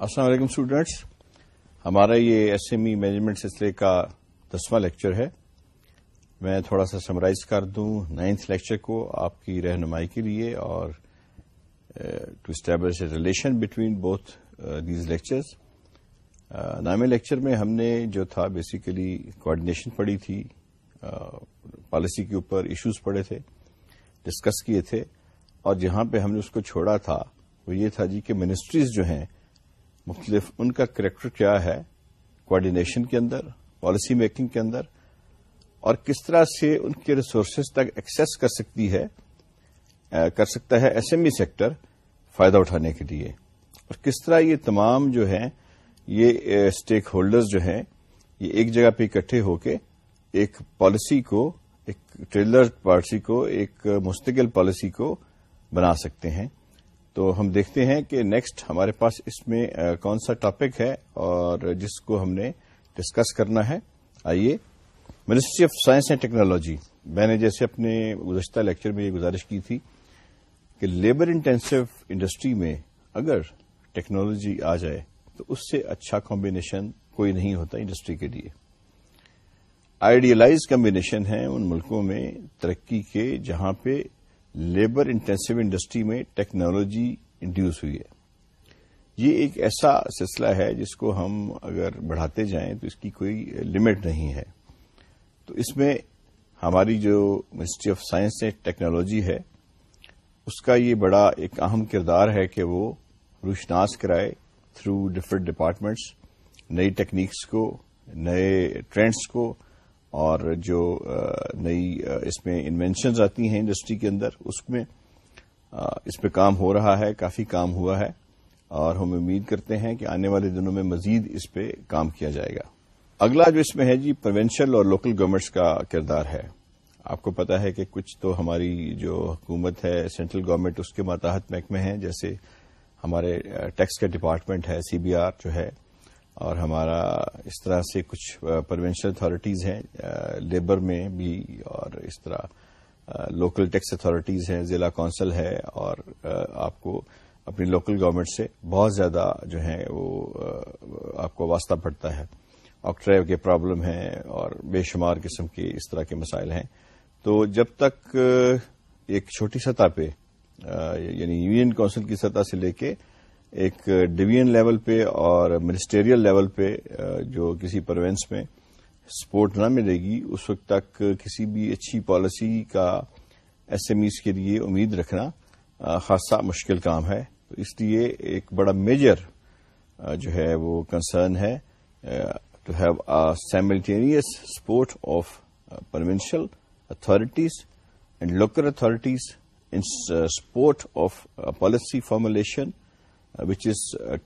السلام علیکم اسٹوڈینٹس ہمارا یہ ایس ایم ای مینجمنٹ سلسلے کا دسواں لیکچر ہے. میں تھوڑا سا سمرائز کر دوں. نائنتھ لیکچر کو آپ کی رہنمائی کے لیے اور to establish a relation between both these lectures نامے لیکچر میں ہم نے جو تھا بیسیکلی کوآڈینیشن پڑھی تھی. Uh, پالیسی کے اوپر ایشوز پڑے تھے. ڈسکس کیے تھے. اور جہاں پہ ہم نے اس کو چھوڑا تھا وہ یہ تھا جی کہ منسٹریز جو ہیں مختلف ان کا کریکٹر کیا ہے کوآڈینیشن کے اندر پالیسی میکنگ کے اندر، اور کس طرح سے ان کے ریسورسز تک ایکسس کر سکتی ہے کر سکتا ہے ایس ایم ای سیکٹر فائدہ اٹھانے کے لیے۔ اور کس طرح یہ تمام جو ہیں، یہ اسٹیک ہولڈرز جو ہیں، یہ ایک جگہ پہ اکٹھے ہو کے ایک پالیسی کو، ایک ٹریلر پالیسی کو، ایک مستقل پالیسی کو بنا سکتے ہیں۔ تو ہم دیکھتے ہیں کہ نیکسٹ ہمارے پاس اس میں کون سا ٹاپک ہے اور جس کو ہم نے ڈسکس کرنا ہے۔ آئیے۔ Ministry of science and technology میں نے جیسے اپنے گزشتہ لیکچر میں یہ گزارش کی تھی کہ لیبر انٹینسو انڈسٹری میں اگر ٹیکنالوجی آ جائے تو اس سے اچھا کمبینیشن کوئی نہیں ہوتا انڈسٹری کے لیے۔ آئیڈیلائز کمبینیشن ہے ان ملکوں میں ترقی کے جہاں پہ لیبر انٹینسو انڈسٹری میں ٹیکنالوجی انڈیوس ہوئی ہے۔ یہ ایک ایسا سلسلہ ہے جس کو ہم اگر بڑھاتے جائیں تو اس کی کوئی لمٹ نہیں ہے۔ تو اس میں ہماری جو ministry of science and technology ہے، اس کا یہ بڑا ایک اہم کردار ہے کہ وہ روشناس کرائے تھرو ڈفرنٹ ڈپارٹمنٹس نئی ٹیکنیکس کو، نئے ٹرینڈس کو اور جو نئی اس میں انوینشنز آتی ہیں انڈسٹری کے اندر، اس میں اس پہ کام ہو رہا ہے، کافی کام ہوا ہے، اور ہم امید کرتے ہیں کہ آنے والے دنوں میں مزید اس پہ کام کیا جائے گا۔ اگلا جو اس میں ہے جی پروینشل اور لوکل گورنمنٹس کا کردار ہے۔ آپ کو پتا ہے کہ کچھ تو ہماری جو حکومت ہے سینٹرل گورنمنٹ اس کے ماتحت محکمے ہیں، جیسے ہمارے ٹیکس کا ڈپارٹمنٹ ہے سی بی آر جو ہے اور ہمارا اس طرح سے کچھ پروینشل اتھارٹیز ہیں لیبر میں بھی اور اس طرح لوکل ٹیکس اتھارٹیز ہیں، ضلع کونسل ہے اور آپ کو اپنی لوکل گورنمنٹ سے بہت زیادہ جو ہے وہ آپ کو واسطہ پڑتا ہے۔ آکٹریو کے پرابلم ہیں اور بے شمار قسم کے اس طرح کے مسائل ہیں۔ تو جب تک ایک چھوٹی سطح پہ یعنی یونین کونسل کی سطح سے لے کے ایک ڈویژن لیول پہ اور منسٹیریل لیول پہ جو کسی پروینس میں سپورٹ نہ ملے گی، اس وقت تک کسی بھی اچھی پالیسی کا ایس ایم ایز کے لیے امید رکھنا خاصا مشکل کام ہے۔ تو اس لیے ایک بڑا میجر جو ہے وہ کنسرن ہے to have simultaneous support of provincial authorities and local authorities in support of policy formulation which is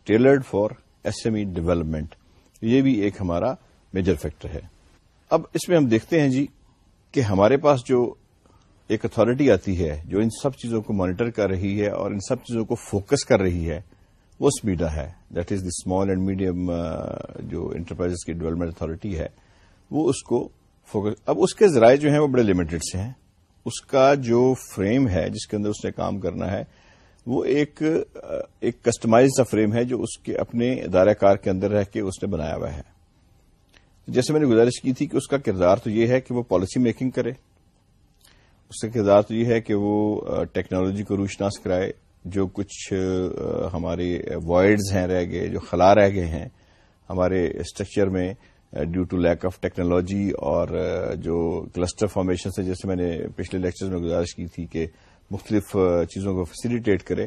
tailored for S M E development یہ بھی ایک ہمارا میجر فیکٹر ہے۔ اب اس میں ہم دیکھتے ہیں جی کہ ہمارے پاس جو ایک اتارٹی آتی ہے، جو ان سب چیزوں کو مانیٹر کر رہی ہے اور ان سب چیزوں کو فوکس کر رہی ہے، وہ اسمیڈا ہے۔ That is the small and medium جو انٹرپرائز کی ڈیولپمنٹ اتارٹی ہے، وہ اس کو فوکس اب اس کے ذرائع جو ہیں وہ بڑے لمیٹڈ سے ہیں۔ اس کا جو فریم ہے، جس کے اندر اس نے کام کرنا ہے وہ ایک ایک کسٹمائز فریم ہے جو اس کے اپنے ادارہ کار کے اندر رہ کے اس نے بنایا ہوا ہے۔ جیسے میں نے گزارش کی تھی کہ اس کا کردار تو یہ ہے کہ وہ پالیسی میکنگ کرے۔ اس کا کردار تو یہ ہے کہ وہ ٹیکنالوجی کو روشناس کرائے۔ جو کچھ ہمارے وائڈز ہیں رہ گئے، جو خلا رہ گئے ہیں، ہمارے اسٹرکچر میں due to lack of technology اور جو کلسٹر فارمیشن سے، جیسے میں نے پچھلے لیکچر میں گزارش کی تھی کہ مختلف چیزوں کو فیسیلیٹیٹ کرے۔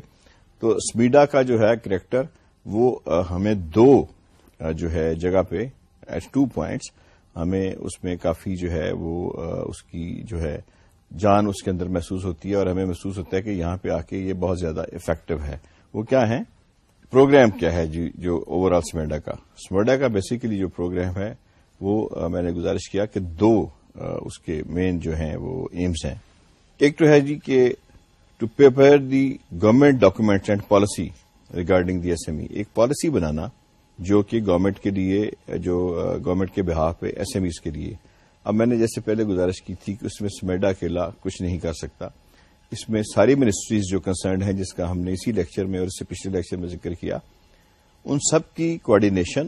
تو اسمیڈا کا جو ہے کریکٹر وہ ہمیں دو جو ہے جگہ پہ ایٹ ٹو پوائنٹس ہمیں اس میں کافی جو ہے وہ اس کی جو ہے جان اس کے اندر محسوس ہوتی ہے اور ہمیں محسوس ہوتا ہے کہ یہاں پہ آ کے یہ بہت زیادہ افیکٹو ہے۔ وہ کیا ہے؟ پروگرام کیا ہے جی جو اوور آل سمیڈا کا۔ سمیڈا کا بیسیکلی جو پروگرام ہے، وہ میں نے گزارش کیا کہ دو اس کے مین جو ہیں وہ ایمز ہیں۔ ایک تو ہے جی کہ to prepare the government documents and policy regarding the S M E ایک پالیسی بنانا جو کہ گورنمنٹ کے لیے، جو گورنمنٹ کے بہاف پہ ایس ایم ایز کے لیے۔ اب میں نے جیسے پہلے گزارش کی تھی کہ اس میں سمیڈا اکیلا کچھ نہیں کر سکتا۔ اس میں ساری منسٹریز جو کنسرنڈ ہیں، جس کا ہم نے اسی لیکچر میں اور اس سے پچھلے لیکچر میں ذکر کیا، ان سب کی کوآڈینیشن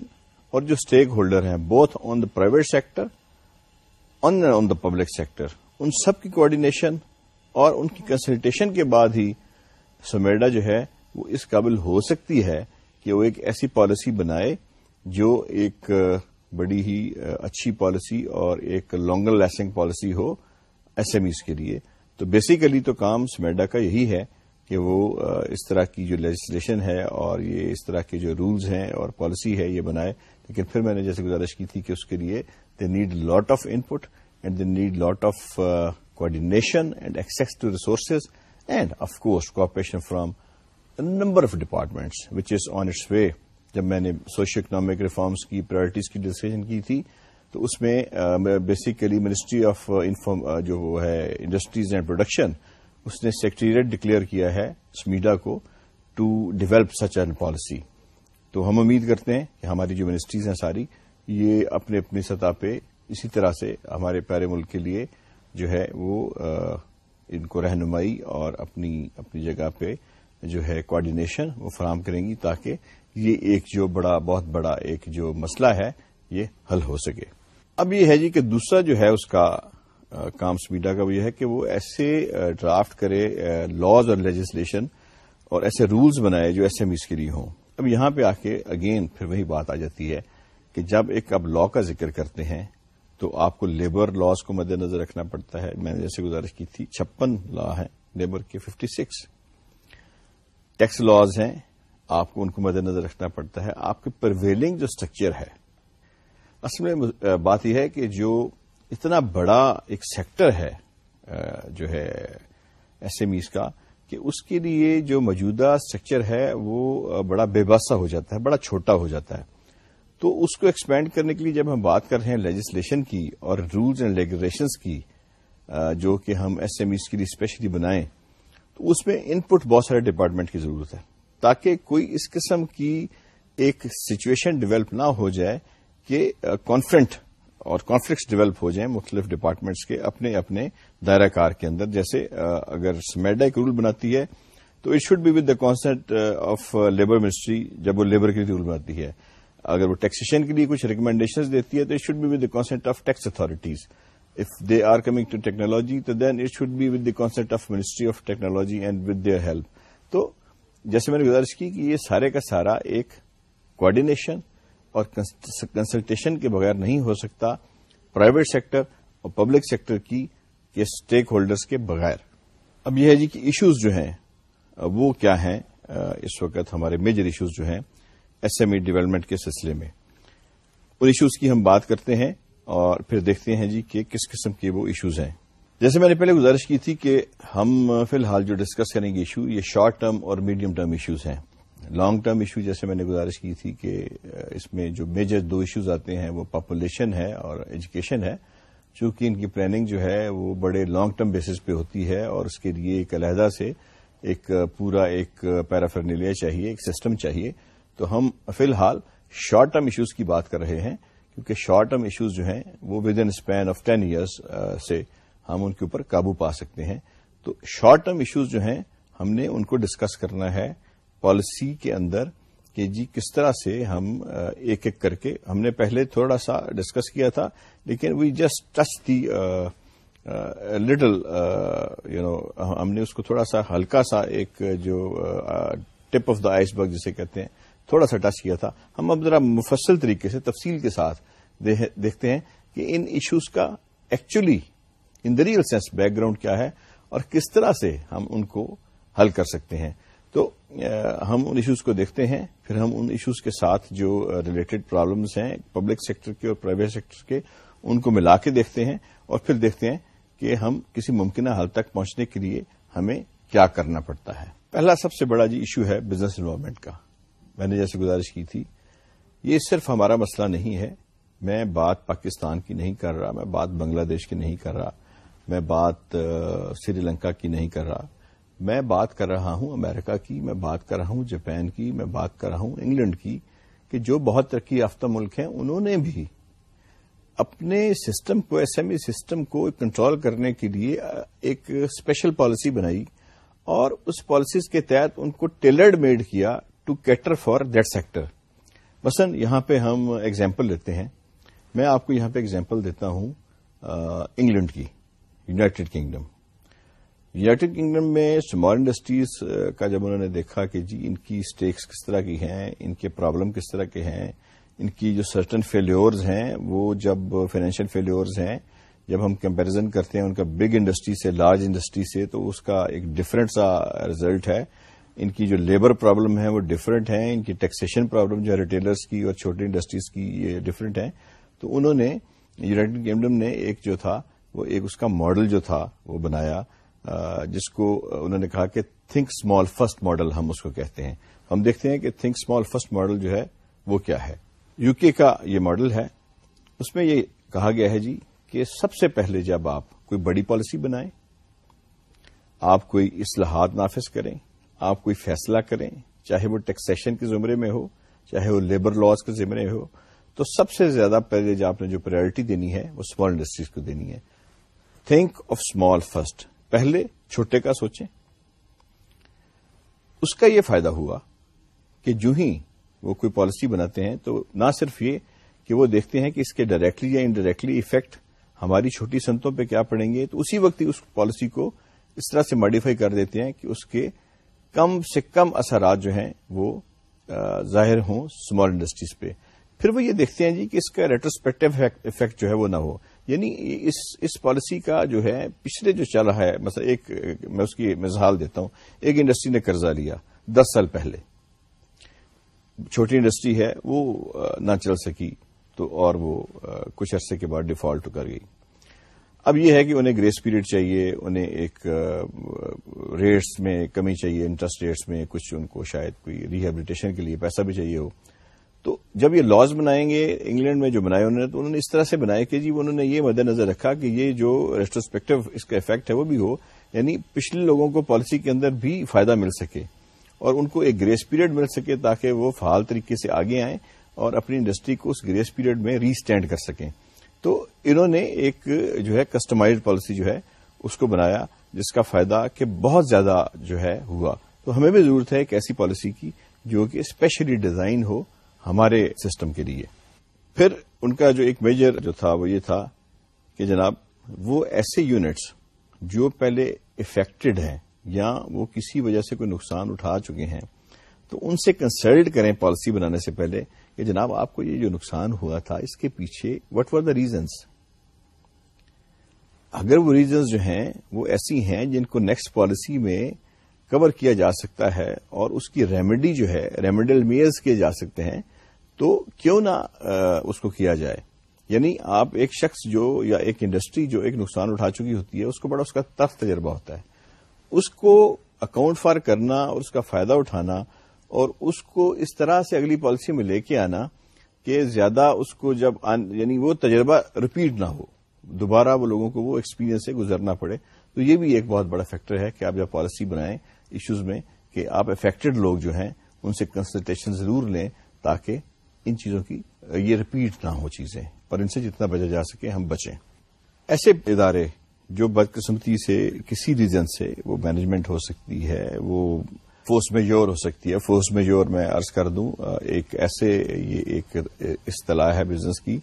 اور جو اسٹیک ہولڈر ہیں both on the private sector on the public sector ان سب کی کوآڈینیشن اور ان کی کنسلٹیشن کے بعد ہی سمیڈا جو ہے وہ اس قابل ہو سکتی ہے کہ وہ ایک ایسی پالیسی بنائے جو ایک بڑی ہی اچھی پالیسی اور ایک لانگر لاسٹنگ پالیسی ہو ایس ایم ایز کے لیے۔ تو بیسیکلی تو کام سمیڈا کا یہی ہے کہ وہ اس طرح کی جو لیجسلیشن ہے اور یہ اس طرح کے جو رولز ہیں اور پالیسی ہے یہ بنائے۔ لیکن پھر میں نے جیسے گزارش کی تھی کہ اس کے لیے they need lot of input and they need lot of coordination and access to resources and of course cooperation from number of departments which is on its way جب میں نے سوشل اکنامک ریفارمس کی priorities کی discussion کی تھی، تو اس میں basically ministry of جو ہے انڈسٹریز اینڈ پروڈکشن اس نے سیکٹریٹ ڈکلیئر کیا ہے سمیڈا کو to develop such an policy تو ہم امید کرتے ہیں کہ ہماری جو منسٹریز ہیں ساری، یہ اپنے اپنی سطح پہ اسی طرح سے ہمارے پیارے ملک کے لیے جو ہے وہ ان کو رہنمائی اور اپنی اپنی جگہ پہ جو ہے کوآڈینیشن وہ فراہم کریں گی تاکہ یہ ایک جو بڑا، بہت بڑا ایک جو مسئلہ ہے یہ حل ہو سکے۔ اب یہ ہے جی کہ دوسرا جو ہے اس کا کام سمیڈا کا وہ یہ ہے کہ وہ ایسے ڈرافٹ کرے لاز اور لیجسلیشن اور ایسے رولز بنائے جو ایس ایم ایز کے لیے ہوں۔ اب یہاں پہ آ کے اگین پھر وہی بات آ جاتی ہے کہ جب ایک اب لا کا ذکر کرتے ہیں تو آپ کو لیبر لاس کو مد نظر رکھنا پڑتا ہے۔ میں نے جیسے گزارش کی تھی، چھپن لا ہیں لیبر کے ففٹی سکس ٹیکس لاز ہیں، آپ کو ان کو مد نظر رکھنا پڑتا ہے۔ آپ کے پرویلنگ جو اسٹرکچر ہے، اصل میں بات یہ ہے کہ جو اتنا بڑا ایک سیکٹر ہے جو ہے ایس ایم ایز کا، کہ اس کے لیے جو موجودہ اسٹرکچر ہے، وہ بڑا بے باسا ہو جاتا ہے، بڑا چھوٹا ہو جاتا ہے۔ تو اس کو ایکسپینڈ کرنے کے لیے جب ہم بات کر رہے ہیں لیجسلیشن کی اور رولز اینڈ ریگولیشنس کی جو کہ ہم ایس ایم ایز کے لیے اسپیشلی بنائیں، تو اس میں ان پٹ بہت سارے ڈپارٹمنٹ کی ضرورت ہے۔ تاکہ کوئی اس قسم کی ایک سچویشن ڈیولپ نہ ہو جائے کہ کانفرنٹ اور کانفلکٹس ڈیولپ ہو جائیں مختلف ڈپارٹمنٹس کے اپنے اپنے دائرہ کار کے اندر۔ جیسے اگر سمیڈا ایک رول بناتی ہے، تو it should be with the concept of labour ministry جب وہ لیبر کے لیے رول بناتی ہے۔ اگر وہ ٹیکسیشن کے لیے کچھ ریکمینڈیشن دیتی ہے تو it should be with the concept of tax authorities if they are coming to technology تو then it should be with the concept of ministry of technology and with their help تو جیسے میں نے گزارش کی کہ یہ سارے کا سارا ایک کوآڈینیشن اور کنسلٹیشن کے بغیر نہیں ہو سکتا پرائیویٹ سیکٹر اور پبلک سیکٹر کی کے اسٹیک ہولڈرز کے بغیر. اب یہ ہے جی کہ ایشوز جو ہیں، وہ کیا ہیں، اس وقت ہمارے میجر ایشوز جو ہیں ایس ایم ای ڈیولپمنٹ کے سلسلے میں۔ ان ایشوز کی ہم بات کرتے ہیں اور پھر دیکھتے ہیں جی کہ کس قسم کے وہ ایشوز ہیں۔ جیسے میں نے پہلے گزارش کی تھی کہ ہم فی الحال جو ڈسکس کریں گے ایشو یہ شارٹ ٹرم اور میڈیم ٹرم ایشوز ہیں۔ لانگ ٹرم ایشو جیسے میں نے گزارش کی تھی کہ اس میں جو میجر دو ایشوز آتے ہیں، وہ پاپولیشن ہے اور ایجوکیشن ہے۔ چونکہ ان کی پلاننگ جو ہے، وہ بڑے لانگ ٹرم بیسس پہ ہوتی ہے اور اس کے لیے ایک علیحدہ سے ایک پورا ایک پیرافرنیلیا چاہیے، ایک سسٹم چاہیے۔ تو ہم فی الحال شارٹ ٹرم ایشوز کی بات کر رہے ہیں، کیونکہ شارٹ ٹرم ایشوز جو ہیں، وہ within span of ten years سے ہم ان کے اوپر قابو پا سکتے ہیں۔ تو شارٹ ٹرم ایشوز جو ہیں، ہم نے ان کو ڈسکس کرنا ہے پالیسی کے اندر کہ جی کس طرح سے ہم uh, ایک ایک کر کے، ہم نے پہلے تھوڑا سا ڈسکس کیا تھا، لیکن we just touch the little you know ہم نے اس کو تھوڑا سا ہلکا سا ایک جو ٹپ آف دا آئس برگ جسے کہتے ہیں تھوڑا سا ٹچ کیا تھا۔ ہم اب ذرا مفصل طریقے سے تفصیل کے ساتھ دیکھتے ہیں کہ ان ایشوز کا actually in the real sense background کیا ہے اور کس طرح سے ہم ان کو حل کر سکتے ہیں۔ تو ہم ان ایشوز کو دیکھتے ہیں، پھر ہم ان ایشوز کے ساتھ جو ریلیٹڈ پرابلمس ہیں پبلک سیکٹر کے اور پرائیویٹ سیکٹر کے، ان کو ملا کے دیکھتے ہیں اور پھر دیکھتے ہیں کہ ہم کسی ممکنہ حل تک پہنچنے کے لیے ہمیں کیا کرنا پڑتا ہے۔ پہلا سب سے بڑا جی ایشو ہے بزنس انوائرمنٹ کا۔ میں نے جیسے گزارش کی تھی، یہ صرف ہمارا مسئلہ نہیں ہے۔ میں بات پاکستان کی نہیں کر رہا، میں بات بنگلہ دیش کی نہیں کر رہا، میں بات سری لنکا کی نہیں کر رہا۔ میں بات کر رہا ہوں امریکہ کی، میں بات کر رہا ہوں جاپان کی، میں بات کر رہا ہوں انگلینڈ کی کہ جو بہت ترقی یافتہ ملک ہیں، انہوں نے بھی اپنے سسٹم کو، ایس ایم ای سسٹم کو کنٹرول کرنے کے لیے ایک اسپیشل پالیسی بنائی اور اس پالیسیز کے تحت ان کو ٹیلرڈ میڈ کیا۔ To cater for that sector مثلا یہاں پہ ہم ایگزامپل لیتے ہیں۔ میں آپ کو یہاں پہ ایگزامپل دیتا ہوں انگلینڈ کی یونائٹڈ کنگڈم یونائٹڈ کنگڈم میں اسمال انڈسٹریز کا جب انہوں نے دیکھا کہ جی ان کی اسٹیکس کس طرح کی ہیں، ان کے پرابلم کس طرح کے ہیں، ان کی جو سرٹن فیلورز ہیں، وہ جب فائنینشیل فیلورز ہیں، جب ہم کمپیرزن کرتے ہیں ان کا بگ انڈسٹری سے لارج انڈسٹری سے، تو اس کا ایک ڈفرینٹ سا ریزلٹ ہے۔ ان کی جو لیبر پرابلم ہے وہ ڈفرینٹ ہیں، ان کی ٹیکسیشن پرابلم جو ہے ریٹیلرس کی اور چھوٹی انڈسٹریز کی یہ ڈفرینٹ ہیں۔ تو انہوں نے یونائٹڈ کنگڈم نے ایک جو تھا، وہ ایک اس کا ماڈل جو تھا، وہ بنایا جس کو انہوں نے کہا کہ تھنک اسمال فرسٹ ماڈل ہم اس کو کہتے ہیں۔ ہم دیکھتے ہیں کہ تھنک اسمال فرسٹ ماڈل جو ہے، وہ کیا ہے۔ یو کے کا یہ ماڈل ہے۔ اس میں یہ کہا گیا ہے جی کہ سب سے پہلے جب آپ کوئی بڑی پالیسی بنائیں، آپ کوئی اصلاحات نافذ کریں آپ کوئی فیصلہ کریں، چاہے وہ ٹیکسیشن کے زمرے میں ہو، چاہے وہ لیبر لاس کے زمرے میں ہو، تو سب سے زیادہ پہلے جو آپ نے جو پرائرٹی دینی ہے، وہ اسمال انڈسٹریز کو دینی ہے۔ تھنک آف اسمال فرسٹ پہلے چھوٹے کا سوچیں۔ اس کا یہ فائدہ ہوا کہ جو ہی وہ کوئی پالیسی بناتے ہیں، تو نہ صرف یہ کہ وہ دیکھتے ہیں کہ اس کے ڈائریکٹلی یا انڈائریکٹلی افیکٹ ہماری چھوٹی سنتوں پہ کیا پڑیں گے، تو اسی وقت ہی اس پالیسی کو اس طرح سے ماڈیفائی کر دیتے ہیں کہ اس کے کم سے کم اثرات جو ہیں وہ ظاہر ہوں اسمال انڈسٹریز پہ۔ پھر وہ یہ دیکھتے ہیں جی کہ اس کا ریٹروسپیکٹو افیکٹ جو ہے وہ نہ ہو۔ یعنی اس اس پالیسی کا جو ہے، پچھلے جو چل رہا ہے، مثلا ایک، میں اس کی مثال دیتا ہوں۔ ایک انڈسٹری نے قرضہ لیا دس سال پہلے۔ چھوٹی انڈسٹری ہے، وہ نہ چل سکی تو اور وہ کچھ عرصے کے بعد ڈیفالٹ کر گئی۔ اب یہ ہے کہ انہیں گریس پیریڈ چاہیے، انہیں ایک ریٹس میں کمی چاہیے انٹرسٹ ریٹس میں کچھ ان کو شاید کوئی ریہیبلیٹیشن کے لیے پیسہ بھی چاہیے ہو۔ تو جب یہ لاز بنائیں گے انگلینڈ میں جو بنائے انہوں نے، تو انہوں نے اس طرح سے بنائے کہ جی انہوں نے یہ مد نظر رکھا کہ یہ جو ریسٹروسپیکٹو اس کا افیکٹ ہے وہ بھی ہو یعنی پچھلے لوگوں کو پالیسی کے اندر بھی فائدہ مل سکے اور ان کو ایک گریس پیریڈ مل سکے تاکہ وہ فعال طریقے سے آگے آئیں اور اپنی انڈسٹری کو اس گریس پیریڈ میں ریسٹینڈ کر سکیں۔ تو انہوں نے ایک جو ہے کسٹمائزڈ پالیسی جو ہے اس کو بنایا جس کا فائدہ کہ بہت زیادہ جو ہے ہوا۔ تو ہمیں بھی ضرورت ہے ایک ایسی پالیسی کی جو کہ اسپیشلی ڈیزائن ہو ہمارے سسٹم کے لیے۔ پھر ان کا جو ایک میجر جو تھا وہ یہ تھا کہ جناب وہ ایسے یونٹس جو پہلے افیکٹڈ ہیں یا وہ کسی وجہ سے کوئی نقصان اٹھا چکے ہیں، تو ان سے کنسلٹ کریں پالیسی بنانے سے پہلے کہ جناب آپ کو یہ جو نقصان ہوا تھا، اس کے پیچھے وٹ وار دا ریزنس اگر وہ ریزنز جو ہیں، وہ ایسی ہیں جن کو نیکسٹ پالیسی میں کور کیا جا سکتا ہے اور اس کی ریمیڈی جو ہے ریمیڈل میئرز کیے جا سکتے ہیں، تو کیوں نہ اس کو کیا جائے؟ یعنی آپ ایک شخص جو یا ایک انڈسٹری جو ایک نقصان اٹھا چکی ہوتی ہے، اس کو بڑا اس کا تف تجربہ ہوتا ہے۔ اس کو اکاؤنٹ فار کرنا اور اس کا فائدہ اٹھانا اور اس کو اس طرح سے اگلی پالیسی میں لے کے آنا کہ زیادہ اس کو جب یعنی وہ تجربہ ریپیٹ نہ ہو، دوبارہ وہ لوگوں کو وہ ایکسپیرینس سے گزرنا پڑے، تو یہ بھی ایک بہت بڑا فیکٹر ہے کہ آپ جب پالیسی بنائیں ایشوز میں کہ آپ افیکٹڈ لوگ جو ہیں، ان سے کنسلٹیشن ضرور لیں تاکہ ان چیزوں کی، یہ ریپیٹ نہ ہو چیزیں۔ پر ان سے جتنا بچا جا سکے ہم بچیں۔ ایسے ادارے جو بدقسمتی سے، کسی ریزن سے وہ مینجمنٹ ہو سکتی ہے، وہ فورس میجور ہو سکتی ہے۔ فورس میجور میں ارض کر دوں ایک ایسے، یہ ایک اصطلاح ہے بزنس کی،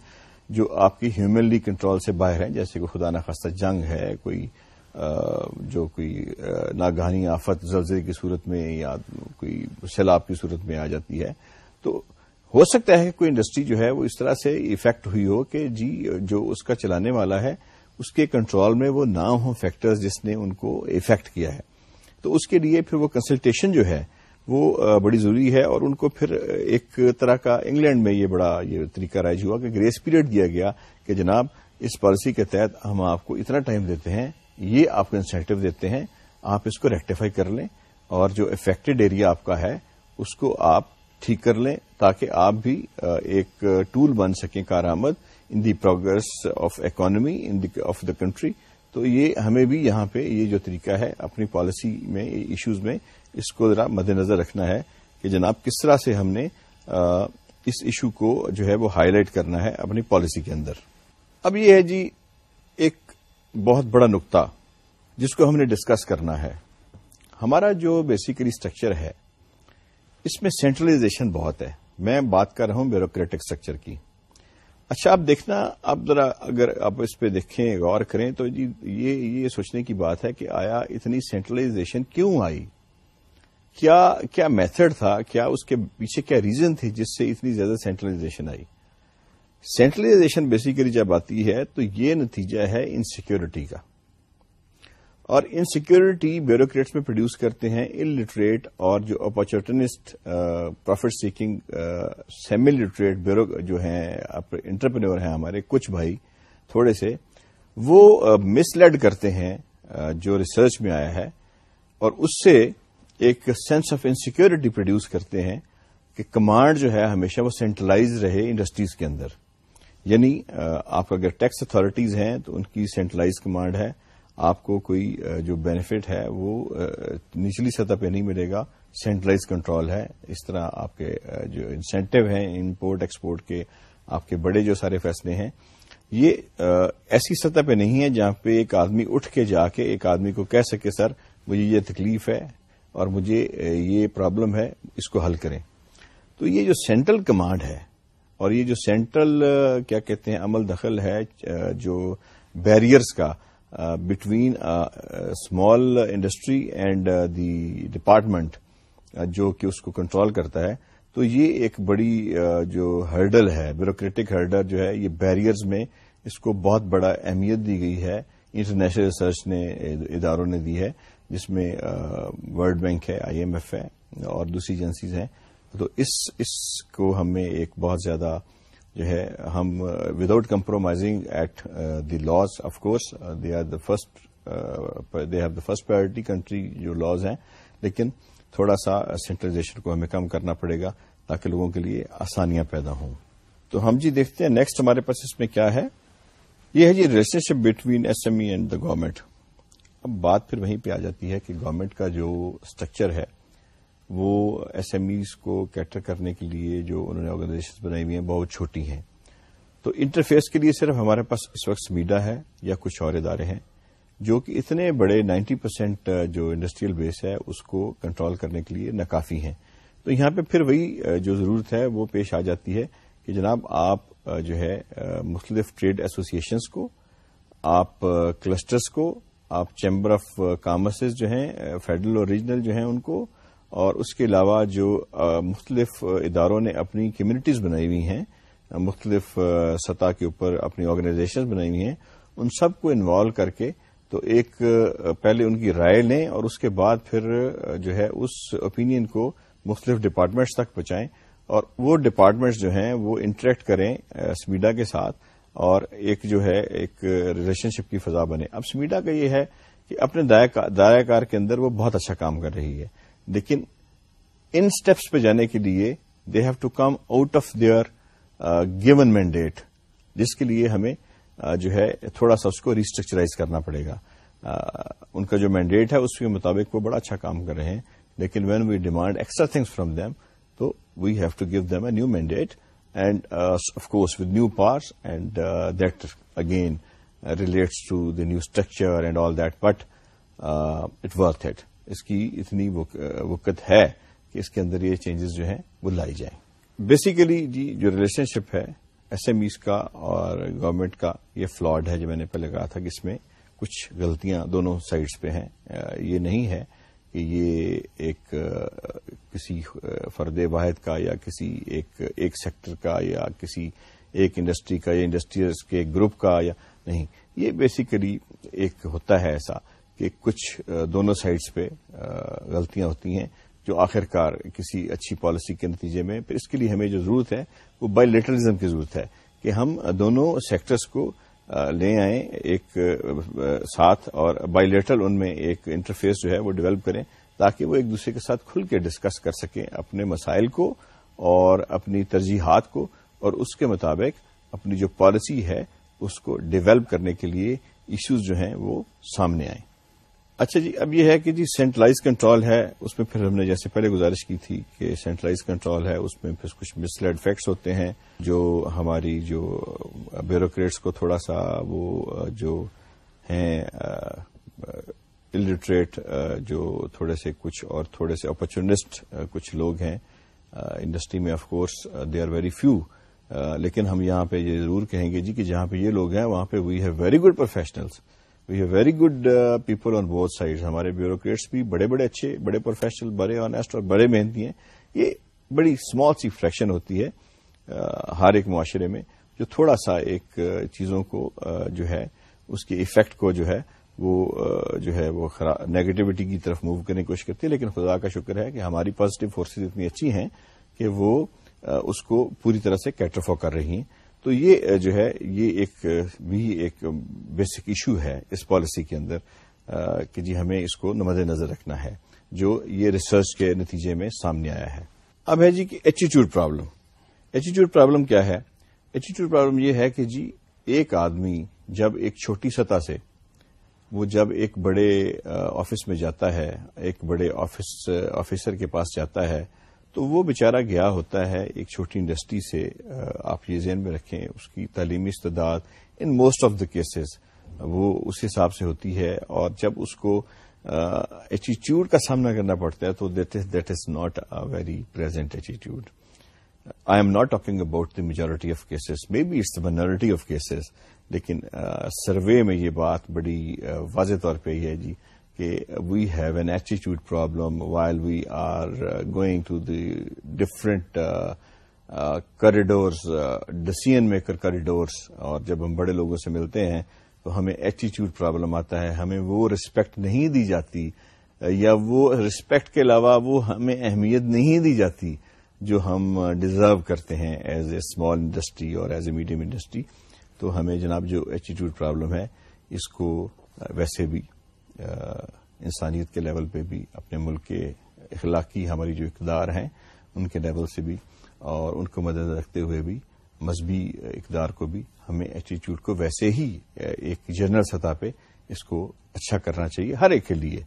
جو آپ کی ہیومنلی کنٹرول سے باہر ہے جیسے کہ خدا نخواستہ جنگ ہے، کوئی جو کوئی ناگہانی آفت زلزلے کی صورت میں یا کوئی سیلاب کی صورت میں آ جاتی ہے۔ تو ہو سکتا ہے کہ کوئی انڈسٹری جو ہے وہ اس طرح سے افیکٹ ہوئی ہو کہ جی جو اس کا چلانے والا ہے، اس کے کنٹرول میں وہ نہ ہوں فیکٹرز جس نے ان کو افیکٹ کیا ہے۔ تو اس کے لیے پھر وہ کنسلٹیشن جو ہے وہ بڑی ضروری ہے اور ان کو پھر ایک طرح کا انگلینڈ میں یہ بڑا یہ طریقہ رائج ہوا کہ گریس پیریڈ دیا گیا کہ جناب اس پالیسی کے تحت ہم آپ کو اتنا ٹائم دیتے ہیں، یہ آپ کو انسینٹو دیتے ہیں، آپ اس کو ریکٹیفائی کر لیں اور جو افیکٹڈ ایریا آپ کا ہے، اس کو آپ ٹھیک کر لیں تاکہ آپ بھی ایک ٹول بن سکیں کارآمد in the progress of economy of the country تو یہ ہمیں بھی یہاں پہ یہ جو طریقہ ہے، اپنی پالیسی میں ایشوز میں، اس کو ذرا مد نظر رکھنا ہے کہ جناب کس طرح سے ہم نے اس ایشو کو جو ہے وہ ہائی لائٹ کرنا ہے اپنی پالیسی کے اندر۔ اب یہ ہے جی ایک بہت بڑا نقطہ جس کو ہم نے ڈسکس کرنا ہے۔ ہمارا جو بیسیکلی اسٹرکچر ہے، اس میں سینٹرلائزیشن بہت ہے۔ میں بات کر رہا ہوں بیوروکریٹک اسٹرکچر کی۔ اچھا آپ دیکھنا اب ذرا اگر آپ اس پہ دیکھیں، غور کریں تو جی یہ یہ سوچنے کی بات ہے کہ آیا اتنی سینٹرلائزیشن کیوں آئی؟ کیا کیا میتھڈ تھا؟ کیا اس کے پیچھے کیا ریزن تھی جس سے اتنی زیادہ سینٹرلائزیشن آئی؟ سینٹرلائزیشن بیسیکلی جب آتی ہے تو یہ نتیجہ ہے انسیکیورٹی کا۔ اور انسیکیورٹی بیوروکریٹس میں پروڈیوس کرتے ہیں ان لٹریٹ اور جو opportunist profit seeking semi literate bureau جو ہیں انٹرپرینور ہیں ہمارے کچھ بھائی تھوڑے سے، وہ uh, مس لیڈ کرتے ہیں uh, جو ریسرچ میں آیا ہے اور اس سے ایک سینس آف انسیکیورٹی پروڈیوس کرتے ہیں کہ کمانڈ جو ہے ہمیشہ وہ سینٹرلائز رہے انڈسٹریز کے اندر۔ یعنی uh, آپ اگر ٹیکس اتارٹیز ہیں تو ان کی سینٹرلائز کمانڈ ہے۔ آپ کو کوئی جو بینیفٹ ہے، وہ نچلی سطح پہ نہیں ملے گا۔ سینٹرلائز کنٹرول ہے۔ اس طرح آپ کے جو انسینٹو ہیں امپورٹ ایکسپورٹ کے، آپ کے بڑے جو سارے فیصلے ہیں، یہ ایسی سطح پہ نہیں ہے جہاں پہ ایک آدمی اٹھ کے جا کے ایک آدمی کو کہہ سکے، سر، مجھے یہ تکلیف ہے اور مجھے یہ پرابلم ہے، اس کو حل کریں۔ تو یہ جو سینٹرل کمانڈ ہے اور یہ جو سینٹرل کیا کہتے ہیں، عمل دخل ہے جو بیریئرز کا between small industry and the department جو کہ اس کو کنٹرول کرتا ہے، تو یہ ایک بڑی uh, جو ہرڈل ہے بیوروکریٹک ہرڈل جو ہے، یہ بیریئرز میں اس کو بہت بڑا اہمیت دی گئی ہے انٹرنیشنل ریسرچ نے اداروں نے دی ہے، جس میں uh, ورلڈ بینک ہے آئی ایم ایف ہے اور دوسری ایجنسیز ہیں، تو اس اس کو ہمیں ایک بہت زیادہ جو ہے، ہم without compromising at the laws of course they are the first they have the first priority country جو لاز ہیں، لیکن تھوڑا سا سینٹرلائزیشن کو ہمیں کم کرنا پڑے گا تاکہ لوگوں کے لیے آسانیاں پیدا ہوں۔ تو ہم جی دیکھتے ہیں نیکسٹ ہمارے پاس اس میں کیا ہے؟ یہ ہے جی relationship between S M E and the government اب بات پھر وہیں پہ آ جاتی ہے کہ گورنمنٹ کا جو اسٹرکچر ہے وہ ایس ایم ایز کو کیٹر کرنے کے لیے جو انہوں نے آرگنائزیشن بنائی ہوئی ہیں بہت چھوٹی ہیں۔ تو انٹرفیس کے لیے صرف ہمارے پاس اس وقت میڈا ہے یا کچھ اور ادارے ہیں جو کہ اتنے بڑے نائنٹی پرسینٹ جو انڈسٹریل بیس ہے، اس کو کنٹرول کرنے کے لیے ناکافی ہیں۔ تو یہاں پہ پھر وہی جو ضرورت ہے، وہ پیش آ جاتی ہے کہ جناب آپ جو ہے مختلف ٹریڈ ایسوسیشنس کو، آپ کلسٹرز کو، آپ چیمبر آف کامرسز جو ہیں فیڈرل اور ریجنل جو ہیں، ان کو اور اس کے علاوہ جو مختلف اداروں نے اپنی کمیونٹیز بنائی ہوئی ہیں، مختلف سطح کے اوپر اپنی آرگنائزیشن بنائی ہوئی ہیں، ان سب کو انوالو کر کے تو ایک پہلے ان کی رائے لیں اور اس کے بعد پھر جو ہے اس اوپینین کو مختلف ڈپارٹمنٹس تک پہنچائیں اور وہ ڈپارٹمنٹس جو ہیں وہ انٹریکٹ کریں سمیڈا کے ساتھ اور ایک جو ہے ایک ریلیشن شپ کی فضا بنے اب سمیڈا کا یہ ہے کہ اپنے دائرہ کار کے اندر وہ بہت اچھا کام کر رہی ہے۔ لیکن ان اسٹیپس پہ جانے کے لیے they have to come out of their given mandate جس کے لیے ہمیں uh, جو ہے تھوڑا سا اس کو ریسٹرکچرائز کرنا پڑے گا۔ Uh, ان کا جو مینڈیٹ ہے اس کے مطابق وہ بڑا اچھا کام کر رہے ہیں لیکن when we demand extra things from them تو we have to give them a new mandate and of course with new parts and that again relates to the new structure and all that but it worth it اس کی اتنی وقت ہے کہ اس کے اندر یہ changes جو ہیں وہ لائی جائیں۔ بیسیکلی جی جو ریلیشن شپ ہے ایس ایم ایز کا اور گورنمنٹ کا، یہ فلاڈ ہے جو میں نے پہلے کہا تھا کہ اس میں کچھ غلطیاں دونوں سائڈس پہ ہیں۔ یہ نہیں ہے کہ یہ ایک، کسی، فرد واحد کا یا کسی ایک ایک سیکٹر کا یا کسی ایک انڈسٹری کا یا انڈسٹریز کے گروپ کا یا نہیں۔ یہ بیسیکلی ایک ہوتا ہے ایسا۔ کہ کچھ دونوں سائڈس پہ غلطیاں ہوتی ہیں جو آخر کار کسی اچھی پالیسی کے نتیجے میں، پھر اس کے لیے ہمیں جو ضرورت ہے، وہ بائی لیٹرلزم کی ضرورت ہے کہ ہم دونوں سیکٹرز کو لے آئیں، ایک ساتھ اور بائی لیٹرل ان میں ایک انٹرفیس جو ہے وہ ڈیولپ کریں تاکہ وہ ایک دوسرے کے ساتھ کھل کے ڈسکس کر سکیں اپنے مسائل کو اور اپنی ترجیحات کو اور اس کے مطابق اپنی جو پالیسی ہے، اس کو ڈیولپ کرنے کے لیے ایشوز جو ہیں وہ سامنے آئیں۔ اچھا جی اب یہ ہے کہ جی سینٹرلائز کنٹرول ہے، اس میں پھر ہم نے جیسے پہلے گزارش کی تھی کہ سینٹرلائز کنٹرول ہے، اس میں پھر کچھ مسلڈ فیکٹس ہوتے ہیں، جو ہماری جو بیوروکریٹس کو تھوڑا سا وہ، جو ہیں الٹریٹ جو تھوڑے سے کچھ اور تھوڑے سے اپرچونسٹ کچھ لوگ ہیں انڈسٹری میں of course they are very few لیکن ہم یہاں پہ یہ ضرور کہیں گے جی کہ جہاں پہ یہ لوگ ہیں، وہاں پہ we have very good professionals we have very good people on both side ہمارے بیوروکریٹس بھی بڑے بڑے اچھے، بڑے پروفیشنل بڑے آنےسٹ اور بڑے محنتی ہیں۔ یہ بڑی اسمال سی فریکشن ہوتی ہے ہر ایک معاشرے میں جو تھوڑا سا ایک چیزوں کو جو ہے، اس کے افیکٹ کو جو ہے، وہ جو ہے، وہ نیگیٹوٹی کی طرف موو کرنے کی کوشش کرتی ہے۔ لیکن خدا کا شکر ہے کہ ہماری پازیٹو فورسز اتنی اچھی ہیں کہ وہ اس کو پوری طرح سے کیٹرفو کر رہی ہیں۔ تو یہ جو ہے، یہ ایک بھی ایک بیسک ایشو ہے اس پالیسی کے اندر کہ جی ہمیں اس کو مد نظر رکھنا ہے، جو یہ ریسرچ کے نتیجے میں سامنے آیا ہے۔ اب ہے جی کہ ایٹیچیوڈ پرابلم ایٹیچیوڈ پرابلم کیا ہے؟ ایٹیچیوڈ پرابلم یہ ہے کہ جی ایک آدمی جب ایک چھوٹی سطح سے، وہ جب ایک بڑے آفس میں جاتا ہے، ایک بڑے آفس آفیسر کے پاس جاتا ہے تو وہ بےچارا گیا ہوتا ہے، ایک چھوٹی انڈسٹری سے آپ یہ ذہن میں رکھیں، اس کی تعلیمی استداد in most of the cases وہ اس حساب سے ہوتی ہے اور جب اس کو ایٹیچیوڈ کا سامنا کرنا پڑتا ہے تو that is not a very present attitude I'm not talking about the majority of cases maybe it's the minority of cases لیکن سروے میں یہ بات بڑی واضح طور پہ ہے جی۔ کہ we have an ایٹیچیوڈ problem while we are going to the different corridors decision maker corridors اور جب ہم بڑے لوگوں سے ملتے ہیں تو ہمیں ایٹیچیوڈ پرابلم آتا ہے، ہمیں وہ رسپیکٹ نہیں دی جاتی uh, یا وہ رسپیکٹ کے علاوہ وہ ہمیں اہمیت نہیں دی جاتی جو ہم uh, ڈیزرو کرتے ہیں ایز اے اسمال انڈسٹری اور ایز اے میڈیم انڈسٹری تو ہمیں جناب جو ایٹیٹیوڈ پرابلم ہے اس کو uh, ویسے بھی انسانیت کے لیول پہ بھی اپنے ملک کے اخلاقی ہماری جو اقدار ہیں، ان کے لیول سے بھی اور ان کو مدد رکھتے ہوئے بھی، مذہبی اقدار کو بھی ہمیں ایٹیچیوڈ کو ویسے ہی ایک جنرل سطح پہ اس کو اچھا کرنا چاہیے، ہر ایک کے لیے۔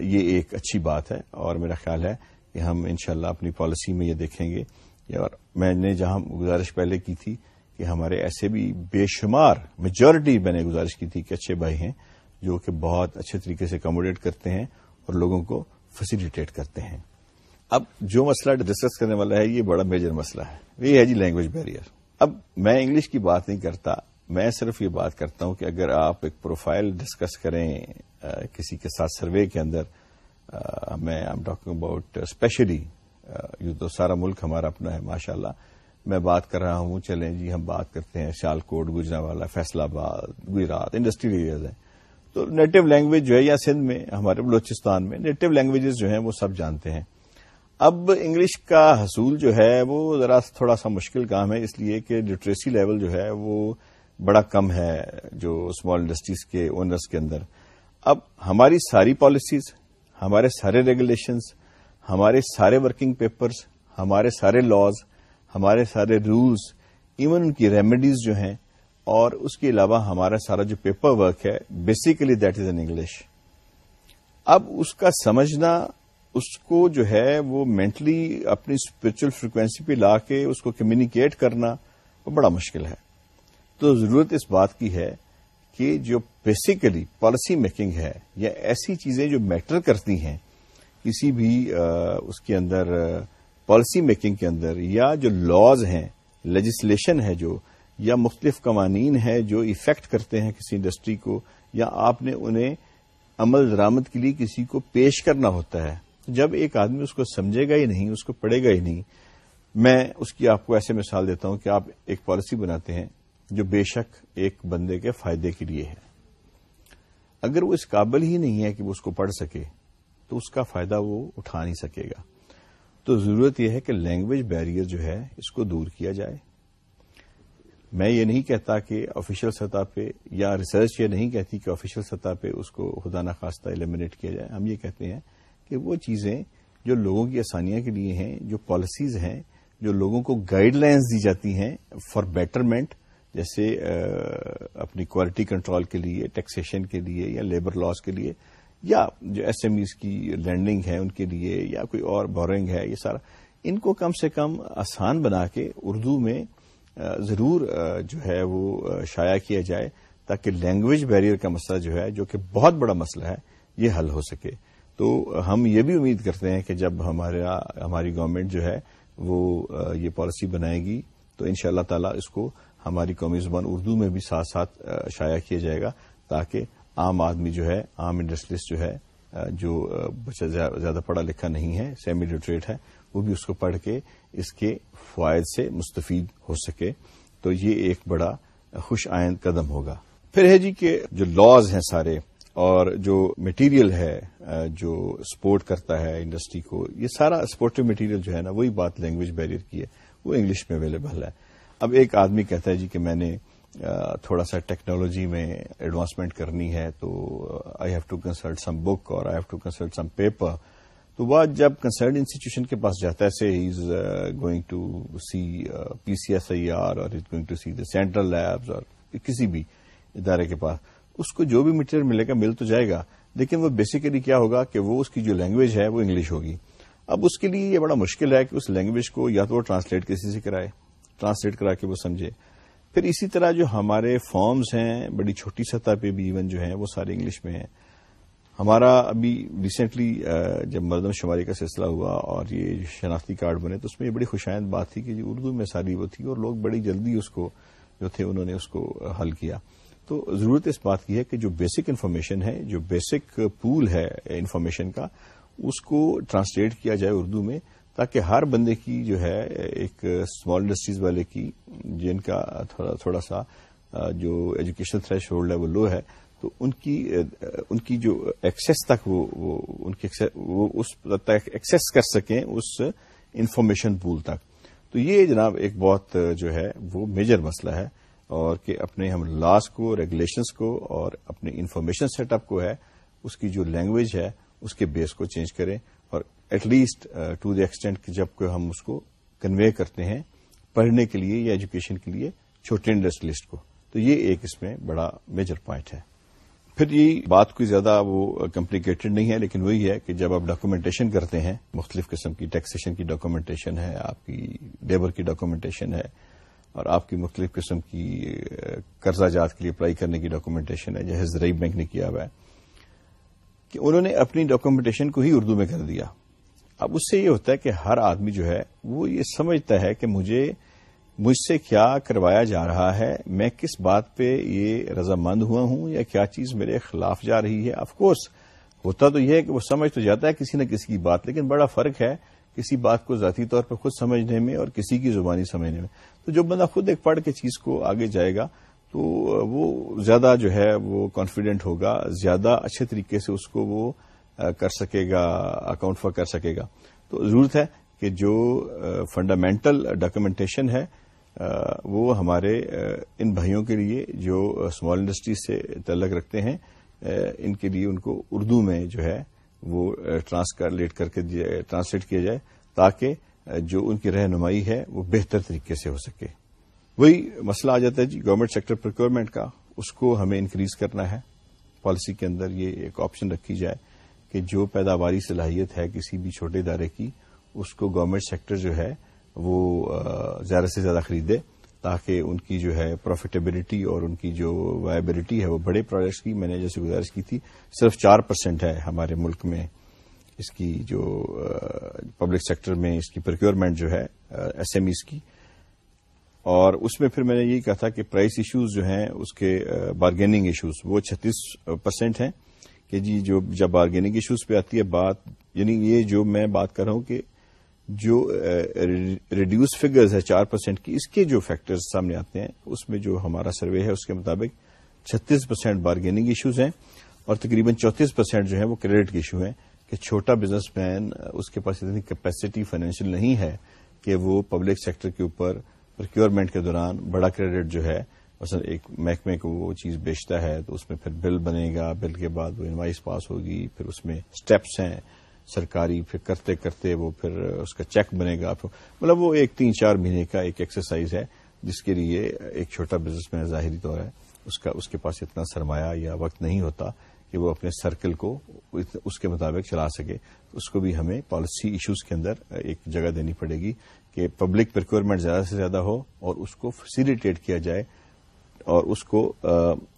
یہ ایک اچھی بات ہے اور میرا خیال ہے کہ ہم انشاءاللہ اپنی پالیسی میں یہ دیکھیں گے۔ اور میں نے جہاں گزارش پہلے کی تھی کہ ہمارے ایسے بھی بے شمار میجورٹی میں نے گزارش کی تھی کہ اچھے بھائی ہیں۔ جو کہ بہت اچھے طریقے سے اکوموڈیٹ کرتے ہیں اور لوگوں کو فیسیلیٹیٹ کرتے ہیں۔ اب جو مسئلہ ڈسکس کرنے والا ہے، یہ بڑا میجر مسئلہ ہے۔ یہ ہے جی لینگویج بیریئر اب میں انگلش کی بات نہیں کرتا، میں صرف یہ بات کرتا ہوں کہ اگر آپ ایک پروفائل ڈسکس کریں کسی کے ساتھ سروے کے اندر میں ایم ٹاکنگ اباؤٹ اسپیشلی یہ تو سارا ملک ہمارا اپنا ہے ماشاء اللہ میں بات کر رہا ہوں، چلیں جی ہم بات کرتے ہیں، سیال کوٹ گجرا والا فیصلہ آباد، گجرات انڈسٹریل ایریاز ہیں۔ تو نیٹو لینگویج جو ہے یا سندھ میں، ہمارے بلوچستان میں نیٹو لینگویجز جو ہیں وہ سب جانتے ہیں۔ اب انگلش کا حصول جو ہے وہ ذرا تھوڑا سا مشکل کام ہے، اس لیے کہ لٹریسی لیول جو ہے وہ بڑا کم ہے جو اسمال انڈسٹریز کے اونرس کے اندر۔ اب ہماری ساری پالیسیز ہمارے سارے ریگولیشنز ہمارے سارے ورکنگ پیپرز ہمارے سارے لاز ہمارے سارے رولز ایون ان کی ریمیڈیز جو ہیں اور اس کے علاوہ ہمارا سارا جو پیپر ورک ہے basically that is an English اب اس کا سمجھنا، اس کو جو ہے وہ مینٹلی اپنی اسپرچل فریکوینسی پہ لا کے اس کو کمیونیکیٹ کرنا وہ بڑا مشکل ہے۔ تو ضرورت اس بات کی ہے کہ جو بیسیکلی پالیسی میکنگ ہے یا ایسی چیزیں جو میٹر کرتی ہیں، کسی بھی اس کے اندر پالیسی میکنگ کے اندر یا جو لاز ہیں لیجسلیشن ہے جو یا مختلف قوانین ہیں جو افیکٹ کرتے ہیں کسی انڈسٹری کو، یا آپ نے انہیں عمل درامد کے لیے کسی کو پیش کرنا ہوتا ہے۔ جب ایک آدمی اس کو سمجھے گا ہی نہیں، اس کو پڑھے گا ہی نہیں، میں اس کی آپ کو ایسے مثال دیتا ہوں کہ آپ ایک پالیسی بناتے ہیں جو بے شک ایک بندے کے فائدے کے لیے ہے۔ اگر وہ اس قابل ہی نہیں ہے کہ وہ اس کو پڑھ سکے، تو اس کا فائدہ وہ اٹھا نہیں سکے گا۔ تو ضرورت یہ ہے کہ لینگویج بیریئر جو ہے، اس کو دور کیا جائے۔ میں یہ نہیں کہتا کہ آفیشیل سطح پہ یا ریسرچ یہ نہیں کہتی کہ آفیشیل سطح پہ اس کو خدا نخواستہ ایلیمنیٹ کیا جائے۔ ہم یہ کہتے ہیں کہ وہ چیزیں جو لوگوں کی آسانیاں کے لیے ہیں، جو پالیسیز ہیں، جو لوگوں کو گائیڈ لائنز دی جاتی ہیں فار بیٹرمنٹ جیسے اپنی کوالٹی کنٹرول کے لیے ٹیکسیشن کے لیے یا لیبر لاس کے لیے، یا جو ایس ایم ایز کی لینڈنگ ہے ان کے لیے، یا کوئی اور بورنگ ہے، یہ سارا۔ ان کو کم سے کم آسان بنا کے اردو میں ضرور جو ہے وہ شائع کیا جائے تاکہ لینگویج بیریئر کا مسئلہ جو ہے، جو کہ بہت بڑا مسئلہ ہے، یہ حل ہو سکے۔ تو ہم یہ بھی امید کرتے ہیں کہ جب ہمارا، ہماری گورنمنٹ جو ہے، وہ یہ پالیسی بنائے گی، تو ان شاء اللہ تعالی اس کو ہماری قومی زبان اردو میں بھی ساتھ ساتھ شائع کیا جائے گا تاکہ عام آدمی جو ہے، عام انڈسٹریسٹ جو ہے جو بچہ زیادہ پڑھا لکھا نہیں ہے سیمی لٹریٹ ہے، وہ بھی اس کو پڑھ کے اس کے فوائد سے مستفید ہو سکے، تو یہ ایک بڑا خوش آئند قدم ہوگا۔ پھر ہے جی کہ جو لاز ہیں سارے اور جو مٹیریل ہے جو سپورٹ کرتا ہے انڈسٹری کو، یہ سارا سپورٹو مٹیریل جو ہے نا، وہی بات لینگویج بیریئر کی ہے۔ وہ انگلش میں اویلیبل ہے۔ اب ایک آدمی کہتا ہے جی کہ میں نے تھوڑا سا ٹیکنالوجی میں ایڈوانسمنٹ کرنی ہے تو I have to consult some book اور I have to consult some paper تو وہ جب کنسرن انسٹیٹیوشن کے پاس جاتا ہے سے he is going to see P C S I R اور is going to see the central labs اور کسی بھی ادارے کے پاس، اس کو جو بھی مٹیریل ملے گا، مل تو جائے گا۔ لیکن وہ بیسیکلی کیا ہوگا کہ وہ اس کی جو لینگویج ہے، وہ انگلش ہوگی۔ اب اس کے لیے یہ بڑا مشکل ہے کہ اس لینگویج کو یا تو وہ ٹرانسلیٹ کسی سے کرائے ٹرانسلیٹ کرا کے وہ سمجھے۔ پھر اسی طرح جو ہمارے فارمز ہیں، بڑی چھوٹی سطح پہ بھی ایون جو ہیں، وہ سارے انگلش میں ہیں۔ ہمارا ابھی ریسنٹلی جب مردم شماری کا سلسلہ ہوا اور یہ شناختی کارڈ بنے، تو اس میں یہ بڑی خوشائند بات تھی کہ جو اردو میں ساری وہ تھی اور لوگ بڑی جلدی اس کو جو تھے انہوں نے اس کو حل کیا۔ تو ضرورت اس بات کی ہے کہ جو بیسک انفارمیشن ہے، جو بیسک پول ہے انفارمیشن کا، اس کو ٹرانسلیٹ کیا جائے اردو میں، تاکہ ہر بندے کی جو ہے ایک اسمال انڈسٹریز والے کی، جن کا تھوڑا تھوڑا سا جو ایجوکیشن تھریش ہولڈ ہے، وہ لو ہے تو ان کی ان کی جو ایکسیس تک وہ ان کی وہ اس تک ایکسیس کر سکیں اس انفارمیشن پول تک۔ تو یہ جناب ایک بہت جو ہے وہ میجر مسئلہ ہے اور کہ اپنے ہم لاس کو ریگولیشنس کو اور اپنے انفارمیشن سیٹ اپ کو ہے، اس کی جو لینگویج ہے، اس کے بیس کو چینج کریں اور at least to the extent جبکہ ہم اس کو کنوے کرتے ہیں پڑھنے کے لیے یا ایجوکیشن کے لیے چھوٹے انڈسٹریلسٹ کو۔ تو یہ ایک اس میں بڑا میجر پوائنٹ ہے۔ پھر یہ بات کوئی زیادہ وہ کمپلیکیٹڈ نہیں ہے، لیکن وہی ہے کہ جب آپ ڈاکومنٹیشن کرتے ہیں، مختلف قسم کی ٹیکسیشن کی ڈاکومنٹیشن ہے، آپ کی لیبر کی ڈاکومنٹیشن ہے، اور آپ کی مختلف قسم کی قرضہ جات کے لیے اپلائی کرنے کی ڈاکومنٹیشن ہے جیسے زرعی بینک نے کیا ہوا ہے، کہ انہوں نے اپنی ڈاکومنٹیشن کو ہی اردو میں کر دیا۔ اب اس سے یہ ہوتا ہے کہ ہر آدمی جو ہے، وہ یہ سمجھتا ہے کہ مجھے مجھ سے کیا کروایا جا رہا ہے؟ میں کس بات پہ یہ رضامند ہوا ہوں یا کیا چیز میرے خلاف جا رہی ہے؟ آف کورس ہوتا تو یہ ہے کہ وہ سمجھ تو جاتا ہے کسی نہ کسی کی بات، لیکن بڑا فرق ہے کسی بات کو ذاتی طور پر خود سمجھنے میں اور کسی کی زبانی سمجھنے میں۔ تو جو بندہ خود ایک پڑھ کے چیز کو آگے جائے گا، تو وہ زیادہ جو ہے وہ کانفیڈنٹ ہوگا، زیادہ اچھے طریقے سے اس کو وہ کر سکے گا اکاؤنٹ فر کر سکے گا۔ تو ضرورت ہے کہ جو فنڈامنٹل ڈاکومنٹیشن ہے وہ ہمارے ان بھائیوں کے لیے جو اسمال انڈسٹری سے تعلق رکھتے ہیں ان کے لیے ان کو اردو میں جو ہے وہ ٹرانسلیٹ کر کے ٹرانسلیٹ کیا جائے تاکہ جو ان کی رہنمائی ہے وہ بہتر طریقے سے ہو سکے۔ وہی مسئلہ آ جاتا ہے جی گورنمنٹ سیکٹر پروکیورمنٹ کا، اس کو ہمیں انکریز کرنا ہے۔ پالیسی کے اندر یہ ایک آپشن رکھی جائے کہ جو پیداواری صلاحیت ہے کسی بھی چھوٹے ادارے کی اس کو گورنمنٹ سیکٹر جو ہے وہ زیادہ سے زیادہ خریدے تاکہ ان کی جو ہے پروفیٹیبلٹی اور ان کی جو وائبلٹی ہے وہ بڑے پروجیکٹس کی میں نے جیسے گزارش کی تھی، صرف چار پرسینٹ ہے ہمارے ملک میں اس کی جو پبلک سیکٹر میں اس کی پروکیورمنٹ جو ہے ایس ایم ایز کی۔ اور اس میں پھر میں نے یہی کہا تھا کہ پرائس ایشوز جو ہیں، اس کے بارگیننگ ایشوز وہ چھتیس پرسینٹ ہیں کہ جی جو جب بارگیننگ ایشوز پہ آتی ہے بات یعنی یہ جو میں بات کر رہا ہوں کہ جو ریڈیوس فگرز ہے چار پرسینٹ کی، اس کے جو فیکٹرز سامنے آتے ہیں، اس میں جو ہمارا سروے ہے، اس کے مطابق چھتیس پرسینٹ بارگیننگ ایشوز ہیں اور تقریباً چونتیس پرسینٹ جو ہے وہ کریڈٹ کے ایشو ہیں کہ چھوٹا بزنس مین اس کے پاس اتنی کیپیسٹی فائنینشیل نہیں ہے کہ وہ پبلک سیکٹر کے اوپر پروکیورمنٹ کے دوران بڑا کریڈٹ جو ہے، مثلا ایک محکمے کو وہ چیز بیچتا ہے تو اس میں پھر بل بنے گا بل کے بعد وہ انوائس پاس ہوگی، پھر اس میں اسٹیپس ہیں۔ سرکاری پھر کرتے کرتے وہ پھر اس کا چیک بنے گا مطلب وہ ایک تین چار مہینے کا ایک ایکسرسائز ہے، جس کے لیے ایک چھوٹا بزنس مین ظاہری طور ہے، اس کا، اس کے پاس اتنا سرمایہ یا وقت نہیں ہوتا کہ وہ اپنے سرکل کو اس کے مطابق چلا سکے۔ اس کو بھی ہمیں پالیسی ایشوز کے اندر ایک جگہ دینی پڑے گی کہ پبلک پریکورمنٹ زیادہ سے زیادہ ہو اور اس کو فیسیلیٹیٹ کیا جائے اور اس کو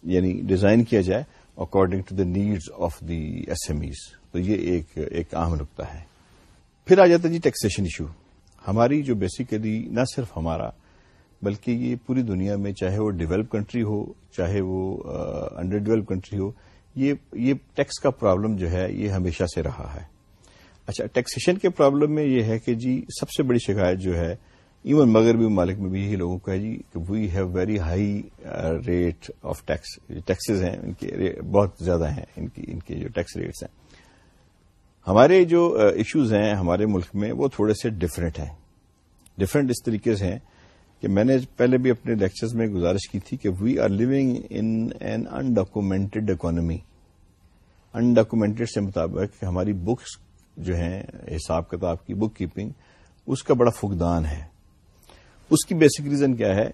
یعنی ڈیزائن کیا جائے according to the needs of the S M Es تو یہ ایک ایک اہم نقطہ ہے۔ پھر آ جاتا جی ٹیکسیشن ایشو ہماری جو بیسیکلی نہ صرف ہمارا، بلکہ یہ پوری دنیا میں چاہے وہ ڈیولپ کنٹری ہو، چاہے وہ انڈر ڈیولپ کنٹری ہو، یہ ٹیکس کا پرابلم جو ہے، یہ ہمیشہ سے رہا ہے۔ اچھا ٹیکسیشن کے پرابلم میں یہ ہے کہ جی سب سے بڑی شکایت جو ہے ایون مغربی ممالک میں بھی یہی لوگوں کا ہے جی کہ we have very high rate of tax taxes ہیں، ان کے بہت زیادہ ہیں، ان کی، ان کے جو ٹیکس ریٹس ہیں۔ ہمارے جو uh, ایشوز ہیں ہمارے ملک میں، وہ تھوڑے سے ڈفرینٹ ہیں۔ ڈفرینٹ اس طریقے سے ہیں کہ میں نے پہلے بھی اپنے لیکچرز میں گزارش کی تھی کہ we are living in an undocumented economy undocumented سے مطابق ہماری بکس جو ہیں، حساب کتاب کی بک کیپنگ اس کا بڑا فقدان ہے۔ اس کی بیسک ریزن کیا ہے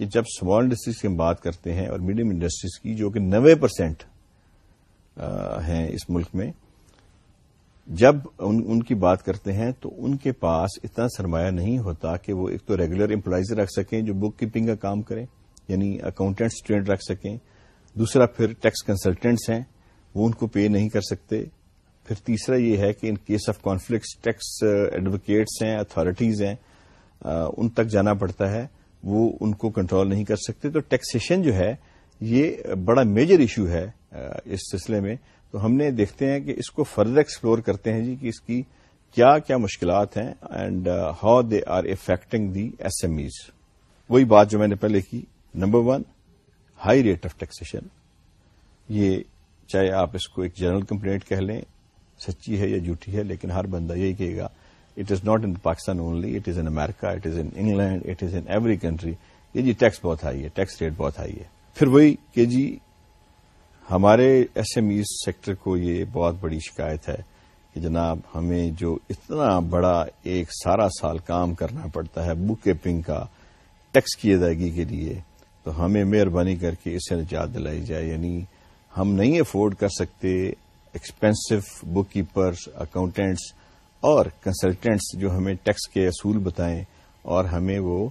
کہ جب اسمال انڈسٹریز کی ہم بات کرتے ہیں اور میڈیم انڈسٹریز کی جو کہ نوے پرسینٹ ہیں اس ملک میں، جب ان ان کی بات کرتے ہیں تو ان کے پاس اتنا سرمایہ نہیں ہوتا کہ وہ ایک تو ریگولر امپلائیز رکھ سکیں جو بک کیپنگ کا کام کریں یعنی اکاؤنٹنٹ اسٹوڈینٹ رکھ سکیں۔ دوسرا پھر ٹیکس کنسلٹنٹس ہیں، وہ ان کو پے نہیں کر سکتے۔ پھر تیسرا یہ ہے کہ in case of conflicts tax advocates ہیں اتارٹیز ہیں۔ ان تک جانا پڑتا ہے، وہ ان کو کنٹرول نہیں کر سکتے۔ تو ٹیکسیشن جو ہے، یہ بڑا میجر ایشو ہے اس سلسلے میں۔ تو ہم نے دیکھتے ہیں کہ اس کو فردر ایکسپلور کرتے ہیں جی کہ اس کی کیا کیا مشکلات ہیں and how they are affecting the S M Es وہی بات جو میں نے پہلے کی۔ Number one high rate of taxation یہ چاہے آپ اس کو ایک جنرل کمپلینٹ کہہ لیں، سچی ہے یا جھوٹی ہے، لیکن ہر بندہ یہی کہے گا it is not in Pakistan only it is in America it is in England it is in every country یہ جی ٹیکس بہت ہائی ہے ٹیکس ریٹ بہت ہائی ہے۔ پھر وہی کہ جی ہمارے ایس ایم ای سیکٹر کو یہ بہت بڑی شکایت ہے کہ جناب ہمیں جو اتنا بڑا ایک سارا سال کام کرنا پڑتا ہے بک کیپنگ کا ٹیکس کی ادائیگی کے لیے، تو ہمیں مہربانی کر کے اس سے نجات دلائی جائے۔ یعنی ہم نہیں افورڈ کر سکتے ایکسپینسو بک کیپرس اکاؤنٹینٹس اور کنسلٹینٹس جو ہمیں ٹیکس کے اصول بتائیں اور ہمیں وہ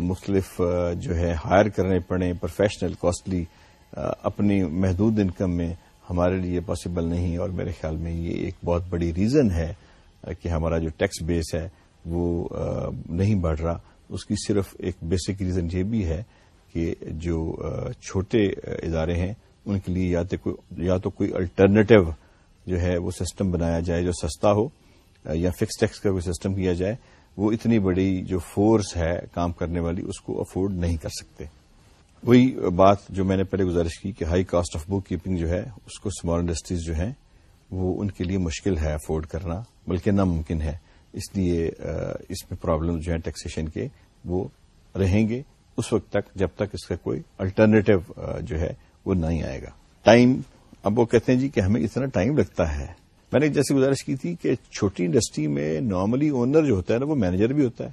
مختلف جو ہے، ہائر کرنے پڑیں پروفیشنل کاسٹلی اپنی محدود انکم میں ہمارے لیے پاسبل نہیں اور میرے خیال میں یہ ایک بہت بڑی ریزن ہے کہ ہمارا جو ٹیکس بیس ہے وہ نہیں بڑھ رہا۔ اس کی صرف ایک بیسک ریزن یہ بھی ہے کہ جو چھوٹے ادارے ہیں، ان کے لیے یا تو کوئی الٹرنیٹو جو ہے وہ سسٹم بنایا جائے جو سستا ہو یا فکس ٹیکس کا کوئی سسٹم کیا جائے، وہ اتنی بڑی جو فورس ہے کام کرنے والی، اس کو افورڈ نہیں کر سکتے۔ وہی بات جو میں نے پہلے گزارش کی کہ high cost of book keeping جو ہے، اس کو اسمال انڈسٹریز جو ہیں، وہ ان کے لیے مشکل ہے افورڈ کرنا، بلکہ ناممکن ہے۔ اس لیے اس میں پرابلم جو ہیں ٹیکسیشن کے، وہ رہیں گے۔ اس وقت تک، جب تک اس کا کوئی الٹرنیٹو جو ہے، وہ نہیں آئے گا۔ ٹائم اب وہ کہتے ہیں جی کہ ہمیں اتنا ٹائم لگتا ہے۔ میں نے جیسے گزارش کی تھی کہ چھوٹی انڈسٹری میں نارملی اونر جو ہوتا ہے نا، وہ مینیجر بھی ہوتا ہے،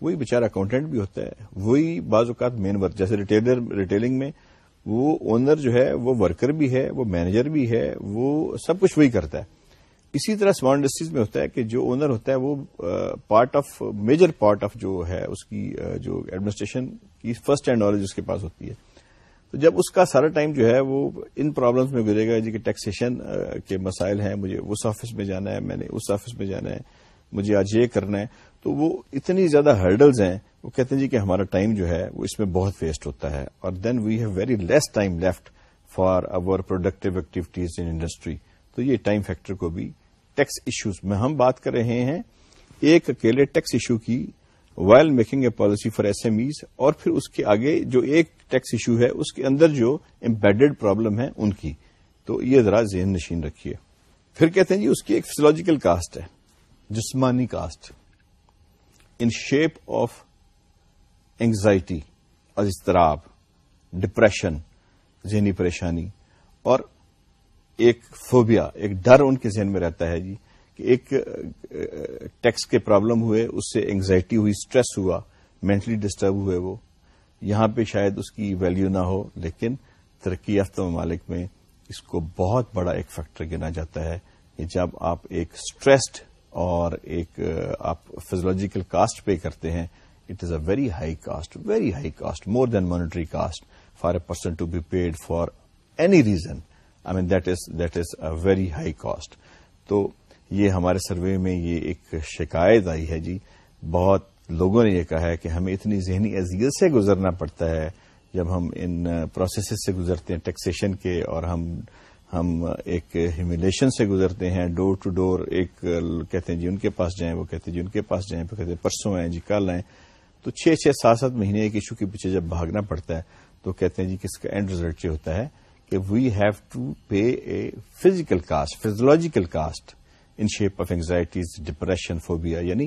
وہی بےچارا اکاؤنٹنٹ بھی ہوتا ہے، وہی بعض اوقات مین ورک جیسے ریٹیلر ریٹیلنگ میں وہ اونر جو ہے، وہ ورکر بھی ہے، وہ مینیجر بھی ہے، وہ سب کچھ وہی کرتا ہے۔ اسی طرح اسمال انڈسٹریز میں ہوتا ہے کہ جو اونر ہوتا ہے، وہ part of major part of جو ہے، اس کی جو ایڈمنسٹریشن کی فرسٹ ہینڈ نالج اس کے پاس ہوتی ہے۔ تو جب اس کا سارا ٹائم جو ہے وہ ان پرابلمس میں گزرے گا جی کہ ٹیکسیشن کے مسائل ہیں، مجھے اس آفس میں جانا ہے، میں نے اس آفس میں جانا ہے، مجھے آج یہ کرنا ہے، تو وہ اتنی زیادہ ہرڈلز ہیں، وہ کہتے ہیں جی کہ ہمارا ٹائم جو ہے وہ اس میں بہت ویسٹ ہوتا ہے، اور then we have very less time left for over productive activities in industry تو یہ ٹائم فیکٹر کو بھی ٹیکس ایشوز میں ہم بات کر رہے ہیں۔ ایک اکیلے ٹیکس ایشو کی while making a policy for S M Es اور پھر اس کے آگے جو ایک ٹیکس ایشو ہے، اس کے اندر جو امبیڈڈ پرابلم ہے ان کی۔ تو یہ ذرا ذہن نشین رکھیے۔ پھر کہتے ہیں جی اس کی ایک فزیولوجیکل کاسٹ ہے، جسمانی cost in shape of anxiety اضطراب ڈپریشن ذہنی پریشانی اور ایک فوبیا ایک ڈر ان کے ذہن میں رہتا ہے جی۔ ایک ٹیکس کے پرابلم ہوئے، اس سے اینگزائٹی ہوئی اسٹریس ہوا مینٹلی ڈسٹرب ہوئے وہ۔ یہاں پہ شاید اس کی ویلیو نہ ہو، لیکن ترقی یافتہ ممالک میں اس کو بہت بڑا ایک فیکٹر گنا جاتا ہے کہ جب آپ ایک اسٹریسڈ اور ایک آپ فزولوجیکل کاسٹ پے کرتے ہیں it is a very high cost very high cost more than monetary cost for a person to be paid for any reason I mean that is that is a very high cost تو یہ ہمارے survey میں یہ ایک شکایت آئی ہے جی۔ بہت لوگوں نے یہ کہا ہے کہ ہمیں اتنی ذہنی اذیت سے گزرنا پڑتا ہے جب ہم ان پروسیسز سے گزرتے ہیں ٹیکسیشن کے، اور ہم ہم ایک ہیوملیشن سے گزرتے ہیں۔ ڈور ٹو ڈور ایک، کہتے ہیں جی ان کے پاس جائیں، وہ کہتے ہیں جی ان کے پاس جائیں، وہ کہتے ہیں پرسوں آئیں جی کل آئیں۔ تو چھ چھ، سات سات مہینے ایک ایشو کے پیچھے جب بھاگنا پڑتا ہے، تو کہتے ہیں جی کس کا اینڈ ریزلٹ یہ ہوتا ہے کہ we have to pay a physical cost physiological cost in shape of anxieties depression phobia یعنی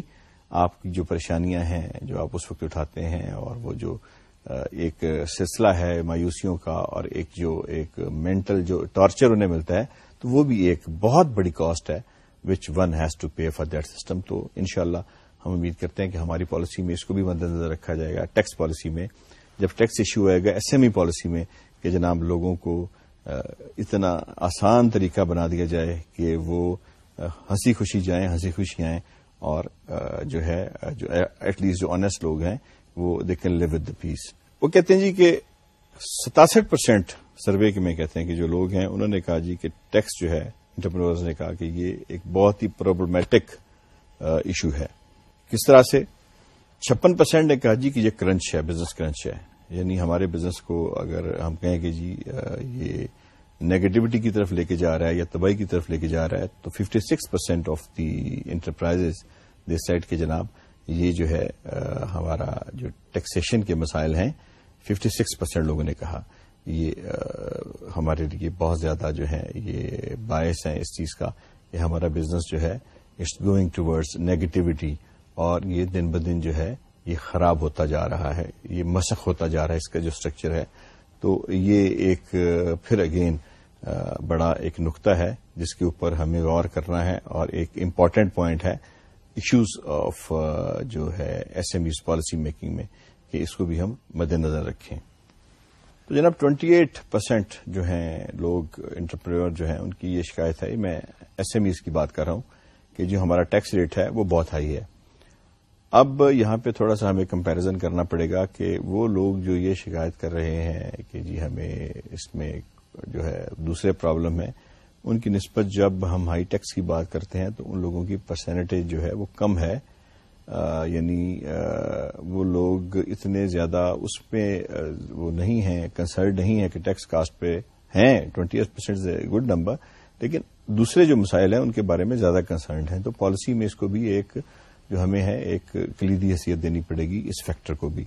آپ کی جو پریشانیاں ہیں، جو آپ اس وقت اٹھاتے ہیں اور وہ جو ایک سلسلہ ہے مایوسیوں کا اور ایک جو، ایک مینٹل جو ٹارچر انہیں ملتا ہے، تو وہ بھی ایک بہت بڑی کاسٹ ہے which one has to pay for that system تو انشاءاللہ ہم امید کرتے ہیں کہ ہماری پالیسی میں اس کو بھی مد نظر رکھا جائے گا ٹیکس پالیسی میں۔ جب ٹیکس ایشو آئے گا ایس ایم ای پالیسی میں کہ جناب لوگوں کو اتنا آسان طریقہ بنا دیا جائے کہ وہ ہنسی خوشی جائیں ہنسی خوشی آئیں اور جو ہے، جو ایٹ لیسٹ جو آنےسٹ لوگ ہیں، وہ they can live with the پیس وہ کہتے ہیں جی کہ ستاسٹھ پرسینٹ سروے کے میں کہتے ہیں کہ جو لوگ ہیں، انہوں نے کہا جی کہ ٹیکس جو ہے انٹرپرز نے کہا کہ یہ ایک بہت ہی پرابلمٹک ایشو ہے۔ کس طرح سے؟ چھپن پرسینٹ نے کہا جی کہ یہ کرنچ ہے بزنس کرنچ ہے۔ یعنی ہمارے بزنس کو اگر ہم کہیں کہ جی یہ نیگیٹوٹی کی طرف لے کے جا رہا ہے یا تباہی کی طرف لے کے جا رہا ہے، تو fifty six percent of the enterprise decide کے جناب، یہ جو ہے ہمارا جو ٹیکسیشن کے مسائل ہیں ففٹی سکس پرسینٹ لوگوں نے کہا۔ یہ ہمارے لیے بہت زیادہ جو ہے، یہ باعث ہیں اس چیز کا کہ ہمارا بزنس جو ہے اٹس گوئنگ ٹوڈز نیگیٹوٹی اور یہ دن بدن جو ہے، یہ خراب ہوتا جا رہا ہے، یہ مسخ ہوتا جا رہا ہے، اس کا جو اسٹرکچر ہے۔ تو یہ ایک، پھر اگین بڑا ایک نقطہ ہے جس کے اوپر ہمیں غور کرنا ہے اور ایک امپورٹنٹ پوائنٹ ہے ایشوز آف جو ہے S M Es policy making میں کہ اس کو بھی ہم مد نظر رکھیں۔ تو جناب ٹوینٹی ایٹ پرسینٹ جو ہیں لوگ انٹرپرینور جو ہیں، ان کی یہ شکایت ہے، میں ایس ایم ایز کی بات کر رہا ہوں کہ جو ہمارا ٹیکس ریٹ ہے وہ بہت ہائی ہے۔ اب یہاں پہ تھوڑا سا ہمیں کمپیرزن کرنا پڑے گا کہ وہ لوگ جو یہ شکایت کر رہے ہیں کہ جی ہمیں اس میں جو ہے دوسرے پرابلم ہے ان کی نسبت جب ہم ہائی ٹیکس کی بات کرتے ہیں تو ان لوگوں کی پرسینٹیج جو ہے وہ کم ہے۔ یعنی وہ لوگ اتنے زیادہ اس پہ وہ نہیں ہیں کنسرن نہیں ہے کہ ٹیکس کاسٹ پہ ہیں۔ Twenty eight percent good number لیکن دوسرے جو مسائل ہیں ان کے بارے میں زیادہ کنسرنڈ ہیں۔ تو پالیسی میں اس کو بھی ایک جو ہمیں ہے، ایک کلیدی حیثیت دینی پڑے گی اس فیکٹر کو بھی۔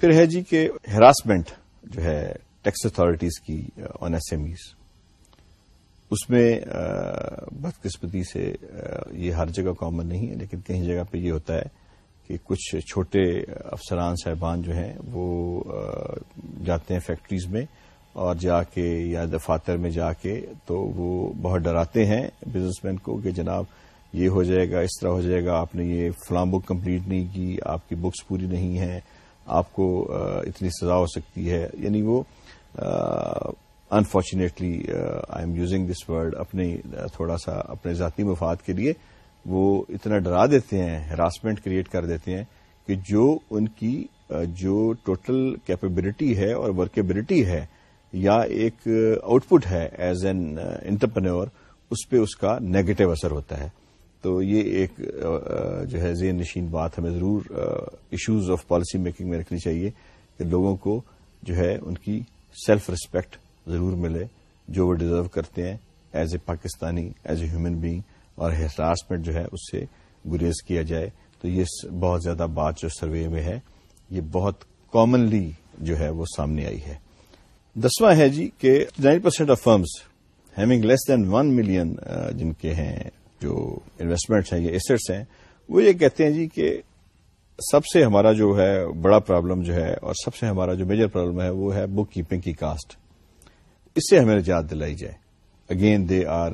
پھر ہے جی کہ ہراسمنٹ جو ہے ٹیکس اتارٹیز کی آن ایس ایم ایز اس میں بدقسمتی سے یہ ہر جگہ کامن نہیں ہے، لیکن کہیں جگہ پہ یہ ہوتا ہے کہ کچھ چھوٹے افسران، صاحبان جو ہیں، وہ جاتے ہیں فیکٹریز میں اور جا کے یا دفاتر میں جا کے تو وہ بہت ڈراتے ہیں بزنس مین کو کہ جناب یہ ہو جائے گا، اس طرح ہو جائے گا، آپ نے یہ فلاں بک کمپلیٹ نہیں کی، آپ کی بکس پوری نہیں ہیں، آپ کو اتنی سزا ہو سکتی ہے۔ یعنی وہ unfortunately I am using this word اپنے تھوڑا سا اپنے ذاتی مفاد کے لیے وہ اتنا ڈرا دیتے ہیں ہراسمنٹ کریٹ کر دیتے ہیں کہ جو ان کی جو ٹوٹل کیپیبلٹی ہے اور ورکیبلٹی ہے یا ایک آؤٹ پٹ ہے ایز این انٹرپرنور اس پہ اس کا نیگیٹو اثر ہوتا ہے۔ تو یہ ایک جو ہے زین نشین بات ہمیں ضرور ایشوز آف پالیسی میکنگ میں رکھنی چاہیے کہ لوگوں کو جو ہے ان کی سیلف ریسپیکٹ ضرور ملے، جو وہ ڈیزرو کرتے ہیں as a Pakistani as a human being اور ہراسمنٹ جو ہے اس سے گریز کیا جائے۔ تو یہ بہت زیادہ بات جو سروے میں ہے، یہ بہت کامنلی جو ہے وہ سامنے آئی ہے۔ دسواں ہے جی کہ nine percent of firms having less than one million جن کے ہیں جو انویسٹمنٹس ہیں یا ایسٹس ہیں، وہ یہ کہتے ہیں جی کہ سب سے ہمارا جو ہے بڑا پرابلم جو ہے اور سب سے ہمارا جو میجر پرابلم ہے، وہ ہے بک کیپنگ کی کاسٹ اس سے ہمیں نجات دلائی جائے۔ Again they are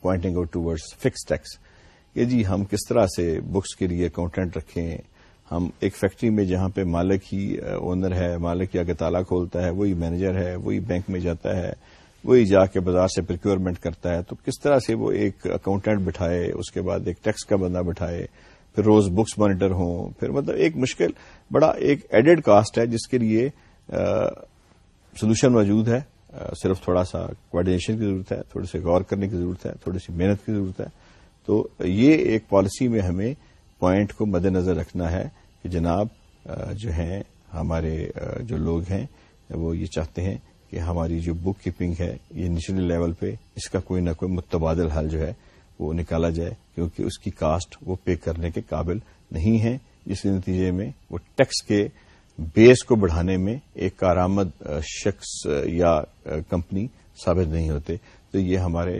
pointing out towards fix tax کہ جی ہم کس طرح سے بکس کے لیے اکاؤنٹنٹ رکھیں۔ ہم ایک فیکٹری میں جہاں پہ مالک ہی uh, اونر ہے، مالک یا کے تالا کھولتا ہے، وہی مینیجر ہے، وہی بینک میں جاتا ہے۔ وہی جا کے بازار سے پریکورمنٹ کرتا ہے، تو کس طرح سے وہ ایک اکاؤنٹنٹ بٹھائے، اس کے بعد ایک ٹیکس کا بندہ بٹھائے، پھر روز بکس مانیٹر ہوں، پھر مطلب ایک مشکل، بڑا ایک ایڈڈ کاسٹ ہے جس کے لیے سولوشن موجود ہے۔ صرف تھوڑا سا کوآڈینیشن کی ضرورت ہے، تھوڑے سے غور کرنے کی ضرورت ہے، تھوڑی سی محنت کی ضرورت ہے۔ تو یہ ایک پالیسی میں ہمیں پوائنٹ کو مد نظر رکھنا ہے کہ جناب جو ہیں، ہمارے جو لوگ ہیں، وہ یہ چاہتے ہیں کہ ہماری جو بک کیپنگ ہے، یہ نیچرل لیول پہ اس کا کوئی نہ کوئی متبادل حل جو ہے وہ نکالا جائے، کیونکہ اس کی کاسٹ وہ پے کرنے کے قابل نہیں ہے۔ جس کے نتیجے میں وہ ٹیکس کے بیس کو بڑھانے میں ایک کارآمد شخص یا کمپنی ثابت نہیں ہوتے۔ تو یہ ہمارے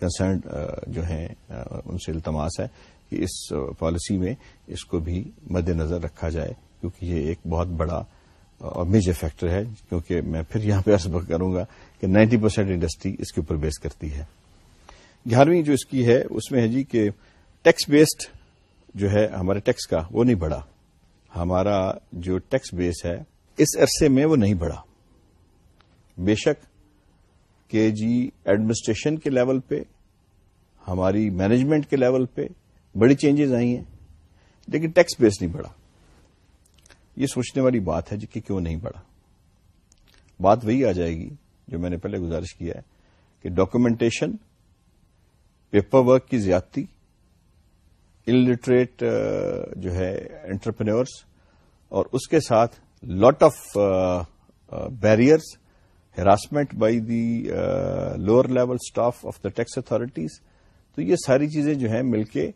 کنسرنڈ جو ہیں ان سے التماس ہے کہ اس پالیسی میں اس کو بھی مد نظر رکھا جائے، کیونکہ یہ ایک بہت بڑا اور میجر فیکٹر ہے کیونکہ میں پھر یہاں پہ عرض کروں گا کہ نائنٹی پرسینٹ انڈسٹری اس کے اوپر بیس کرتی ہے۔ گیارہویں جو اس کی ہے، اس میں ہے جی کہ ٹیکس بیسڈ جو ہے ہمارے ٹیکس کا وہ نہیں بڑھا۔ ہمارا جو ٹیکس بیس ہے، اس عرصے میں وہ نہیں بڑھا۔ بے شک کہ جی ایڈمنسٹریشن کے لیول پہ، ہماری مینجمنٹ کے لیول پہ بڑی چینجز آئی ہیں، لیکن ٹیکس بیس نہیں بڑھا۔ یہ سوچنے والی بات ہے جی کہ کیوں نہیں بڑھا بات وہی آ جائے گی جو میں نے پہلے گزارش کیا ہے کہ ڈاکومنٹیشن پیپر ورک کی زیادتی انلٹریٹ جو ہے انٹرپرینورس اور اس کے ساتھ lot of barriers harassment by the lower level staff of the tax authorities تو یہ ساری چیزیں جو ہیں مل کے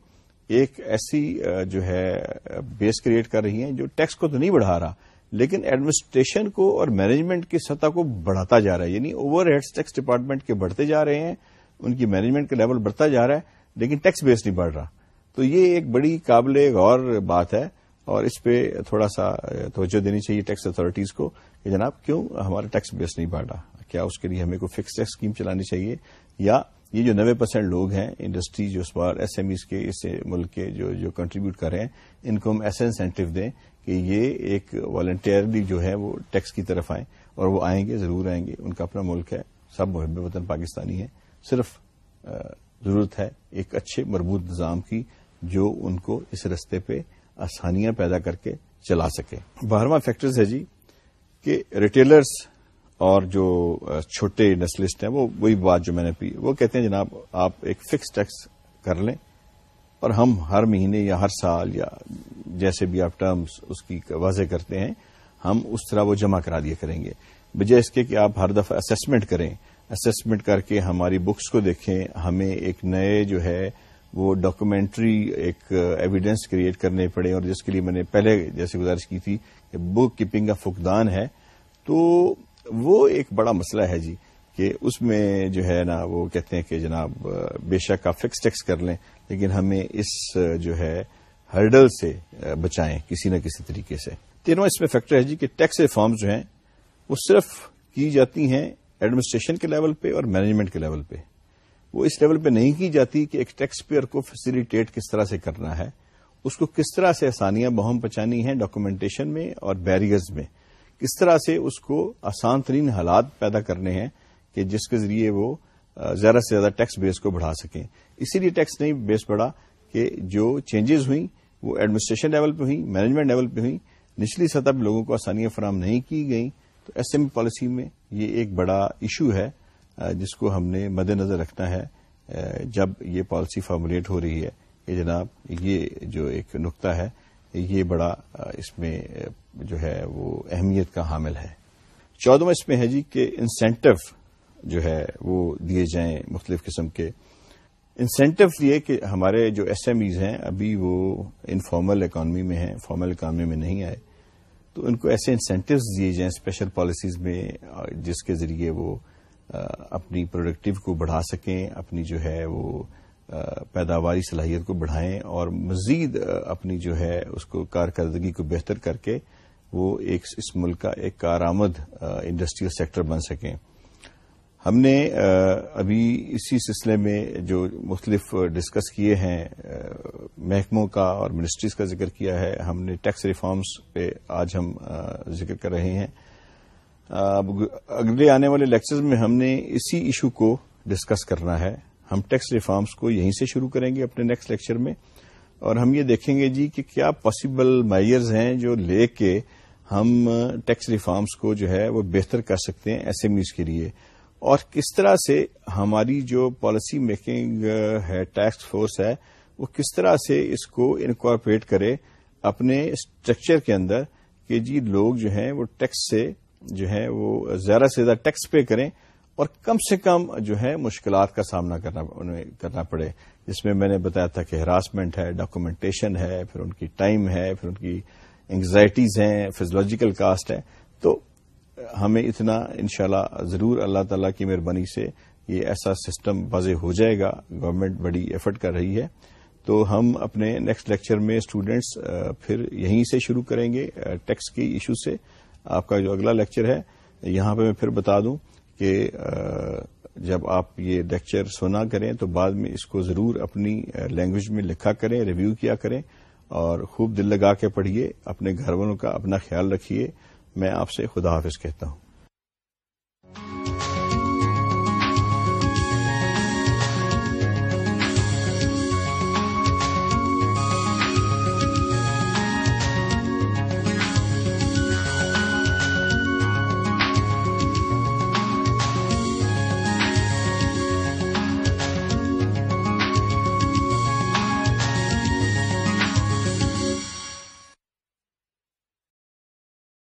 ایک ایسی جو ہے، بیس کریٹ کر رہی ہیں جو ٹیکس کو تو نہیں بڑھا رہا، لیکن ایڈمنسٹریشن کو اور مینجمنٹ کی سطح کو بڑھاتا جا رہا ہے یعنی اوور ہیڈ ٹیکس ڈپارٹمنٹ کے بڑھتے جا رہے ہیں، ان کی مینجمنٹ کا لیول بڑھتا جا رہا ہے، لیکن ٹیکس بیس نہیں بڑھ رہا۔ تو یہ ایک بڑی قابل غور بات ہے، اور اس پہ تھوڑا سا توجہ دینی چاہیے ٹیکس اتارٹیز کو کہ جناب کیوں ہمارا ٹیکس بیس نہیں بڑھ رہا؟ کیا اس کے لیے ہمیں کوئی فکس ٹیکس اسکیم چلانی چاہیے یا یہ جو نوے پرسینٹ لوگ ہیں انڈسٹری جو اس بار ایس ایم ایز کے، اس ملک کے جو جو کنٹریبیوٹ کر رہے ہیں، ان کو ہم ایسا انسینٹو دیں کہ یہ ایک والنٹیئرلی جو ہے وہ ٹیکس کی طرف آئیں اور وہ آئیں گے، ضرور آئیں گے۔ ان کا اپنا ملک ہے، سب محب وطن پاکستانی ہیں۔ صرف ضرورت ہے ایک اچھے مربوط نظام کی جو ان کو اس رستے پہ آسانیاں پیدا کر کے چلا سکے۔ بارہواں فیکٹرز ہے جی کہ ریٹیلرز اور جو چھوٹے نسلسٹ ہیں، وہ، وہی بات جو میں نے پی، وہ کہتے ہیں جناب، آپ ایک فکس ٹیکس کر لیں اور ہم ہر مہینے یا ہر سال یا جیسے بھی آپ ٹرمز اس کی واضح کرتے ہیں، ہم اس طرح وہ جمع کرا دیا کریں گے۔ بجائے اس کے کہ آپ ہر دفعہ اسسمنٹ کریں۔ اسسمنٹ کر کے ہماری بکس کو دیکھیں، ہمیں ایک نئے جو ہے وہ ڈاکومینٹری ایک ایویڈینس کریٹ کرنے پڑے اور جس کے لیے میں نے پہلے جیسے گزارش کی تھی کہ بک کیپنگ کا فقدان ہے، تو وہ ایک بڑا مسئلہ ہے جی کہ اس میں جو ہے نا، وہ کہتے ہیں کہ جناب، بے شک آپ فکس ٹیکس کر لیں، لیکن ہمیں اس، جو ہے ہرڈل سے بچائیں کسی نہ کسی طریقے سے۔ تینوں اس میں فیکٹر ہے جی کہ ٹیکس ریفارمز جو ہیں، وہ صرف کی جاتی ہیں ایڈمنسٹریشن کے لیول پہ اور مینجمنٹ کے لیول پہ۔ وہ اس لیول پہ نہیں کی جاتی کہ ایک ٹیکس پیئر کو فیسیلیٹیٹ کس طرح سے کرنا ہے۔ اس کو کس طرح سے آسانیاں بہم پچانی ہیں ڈاکومنٹیشن میں اور بیریئرز میں۔ کس طرح سے اس کو آسان ترین حالات پیدا کرنے ہیں کہ جس کے ذریعے وہ زیادہ سے زیادہ ٹیکس بیس کو بڑھا سکیں۔ اسی لیے ٹیکس نہیں بیس بڑھا کہ جو چینجز ہوئیں، وہ ایڈمنسٹریشن لیول پہ ہوئیں، مینجمنٹ لیول پہ ہوئیں، نچلی سطح پہ لوگوں کو آسانیاں فراہم نہیں کی گئیں۔ تو ایس ایم پالیسی میں یہ ایک بڑا ایشو ہے جس کو ہم نے مد نظر رکھنا ہے جب یہ پالیسی فارمولیٹ ہو رہی ہے۔ کہ جناب، یہ جو ایک نقطہ ہے، یہ بڑا اس میں جو ہے وہ اہمیت کا حامل ہے۔ چودہ اس میں ہے جی کہ انسینٹو جو ہے وہ دیے جائیں مختلف قسم کے۔ انسینٹو یہ کہ ہمارے جو ایس ایم ایز ہیں ابھی وہ انفارمل اکانمی میں ہیں فارمل اکانمی میں نہیں آئے۔ تو ان کو ایسے انسینٹوز دیے جائیں اسپیشل پالیسیز میں، جس کے ذریعے وہ اپنی پروڈکٹیو کو بڑھا سکیں، اپنی جو ہے وہ پیداواری صلاحیت کو بڑھائیں اور مزید اپنی جو ہے اس کو کارکردگی کو بہتر کر کے وہ ایک اس ملک کا ایک کارآمد انڈسٹریل سیکٹر بن سکیں۔ ہم نے ابھی اسی سلسلے میں جو مختلف ڈسکس کیے ہیں محکموں کا اور منسٹریز کا ذکر کیا ہے، ہم نے ٹیکس ریفارمز پہ آج ہم ذکر کر رہے ہیں۔ اب اگلے آنے والے لیکچرز میں ہم نے اسی ایشو کو ڈسکس کرنا ہے۔ ہم ٹیکس ریفارمز کو یہیں سے شروع کریں گے اپنے نیکسٹ لیکچر میں۔ اور ہم یہ دیکھیں گے جی کہ کیا پاسبل میئرز ہیں جو لے کے ہم ٹیکس ریفارمز کو جو ہے وہ بہتر کر سکتے ہیں ایس ایم ایز کے لیے۔ اور کس طرح سے ہماری جو پالیسی میکنگ ہے ٹیکس فورس ہے، وہ کس طرح سے اس کو انکارپوریٹ کرے اپنے اسٹرکچر کے اندر کہ جی لوگ جو ہیں وہ ٹیکس سے جو ہے وہ زیادہ سے زیادہ ٹیکس پے کریں اور کم سے کم جو ہے مشکلات کا سامنا کرنا کرنا پڑے۔ جس میں میں نے بتایا تھا کہ ہراسمنٹ ہے ڈاکومنٹیشن ہے، پھر ان کی ٹائم ہے، پھر ان کی انگزائٹیز ہیں فزیولوجیکل کاسٹ ہے تو ہمیں اتنا انشاءاللہ ضرور اللہ تعالی کی مہربانی سے یہ ایسا سسٹم واضح ہو جائے گا گورنمنٹ بڑی ایفرٹ کر رہی ہے۔ تو ہم اپنے نیکسٹ لیکچر میں اسٹوڈینٹس پھر یہیں سے شروع کریں گے ٹیکس کی ایشو سے۔ آپ کا جو اگلا لیکچر ہے، یہاں پہ میں پھر بتا دوں کہ جب آپ یہ لیکچر سنا کریں تو بعد میں اس کو ضرور اپنی لینگویج میں لکھا کریں ریویو کیا کریں۔ اور خوب دل لگا کے پڑھیے، اپنے گھر والوں کا اپنا خیال رکھیے۔ میں آپ سے خدا حافظ کہتا ہوں۔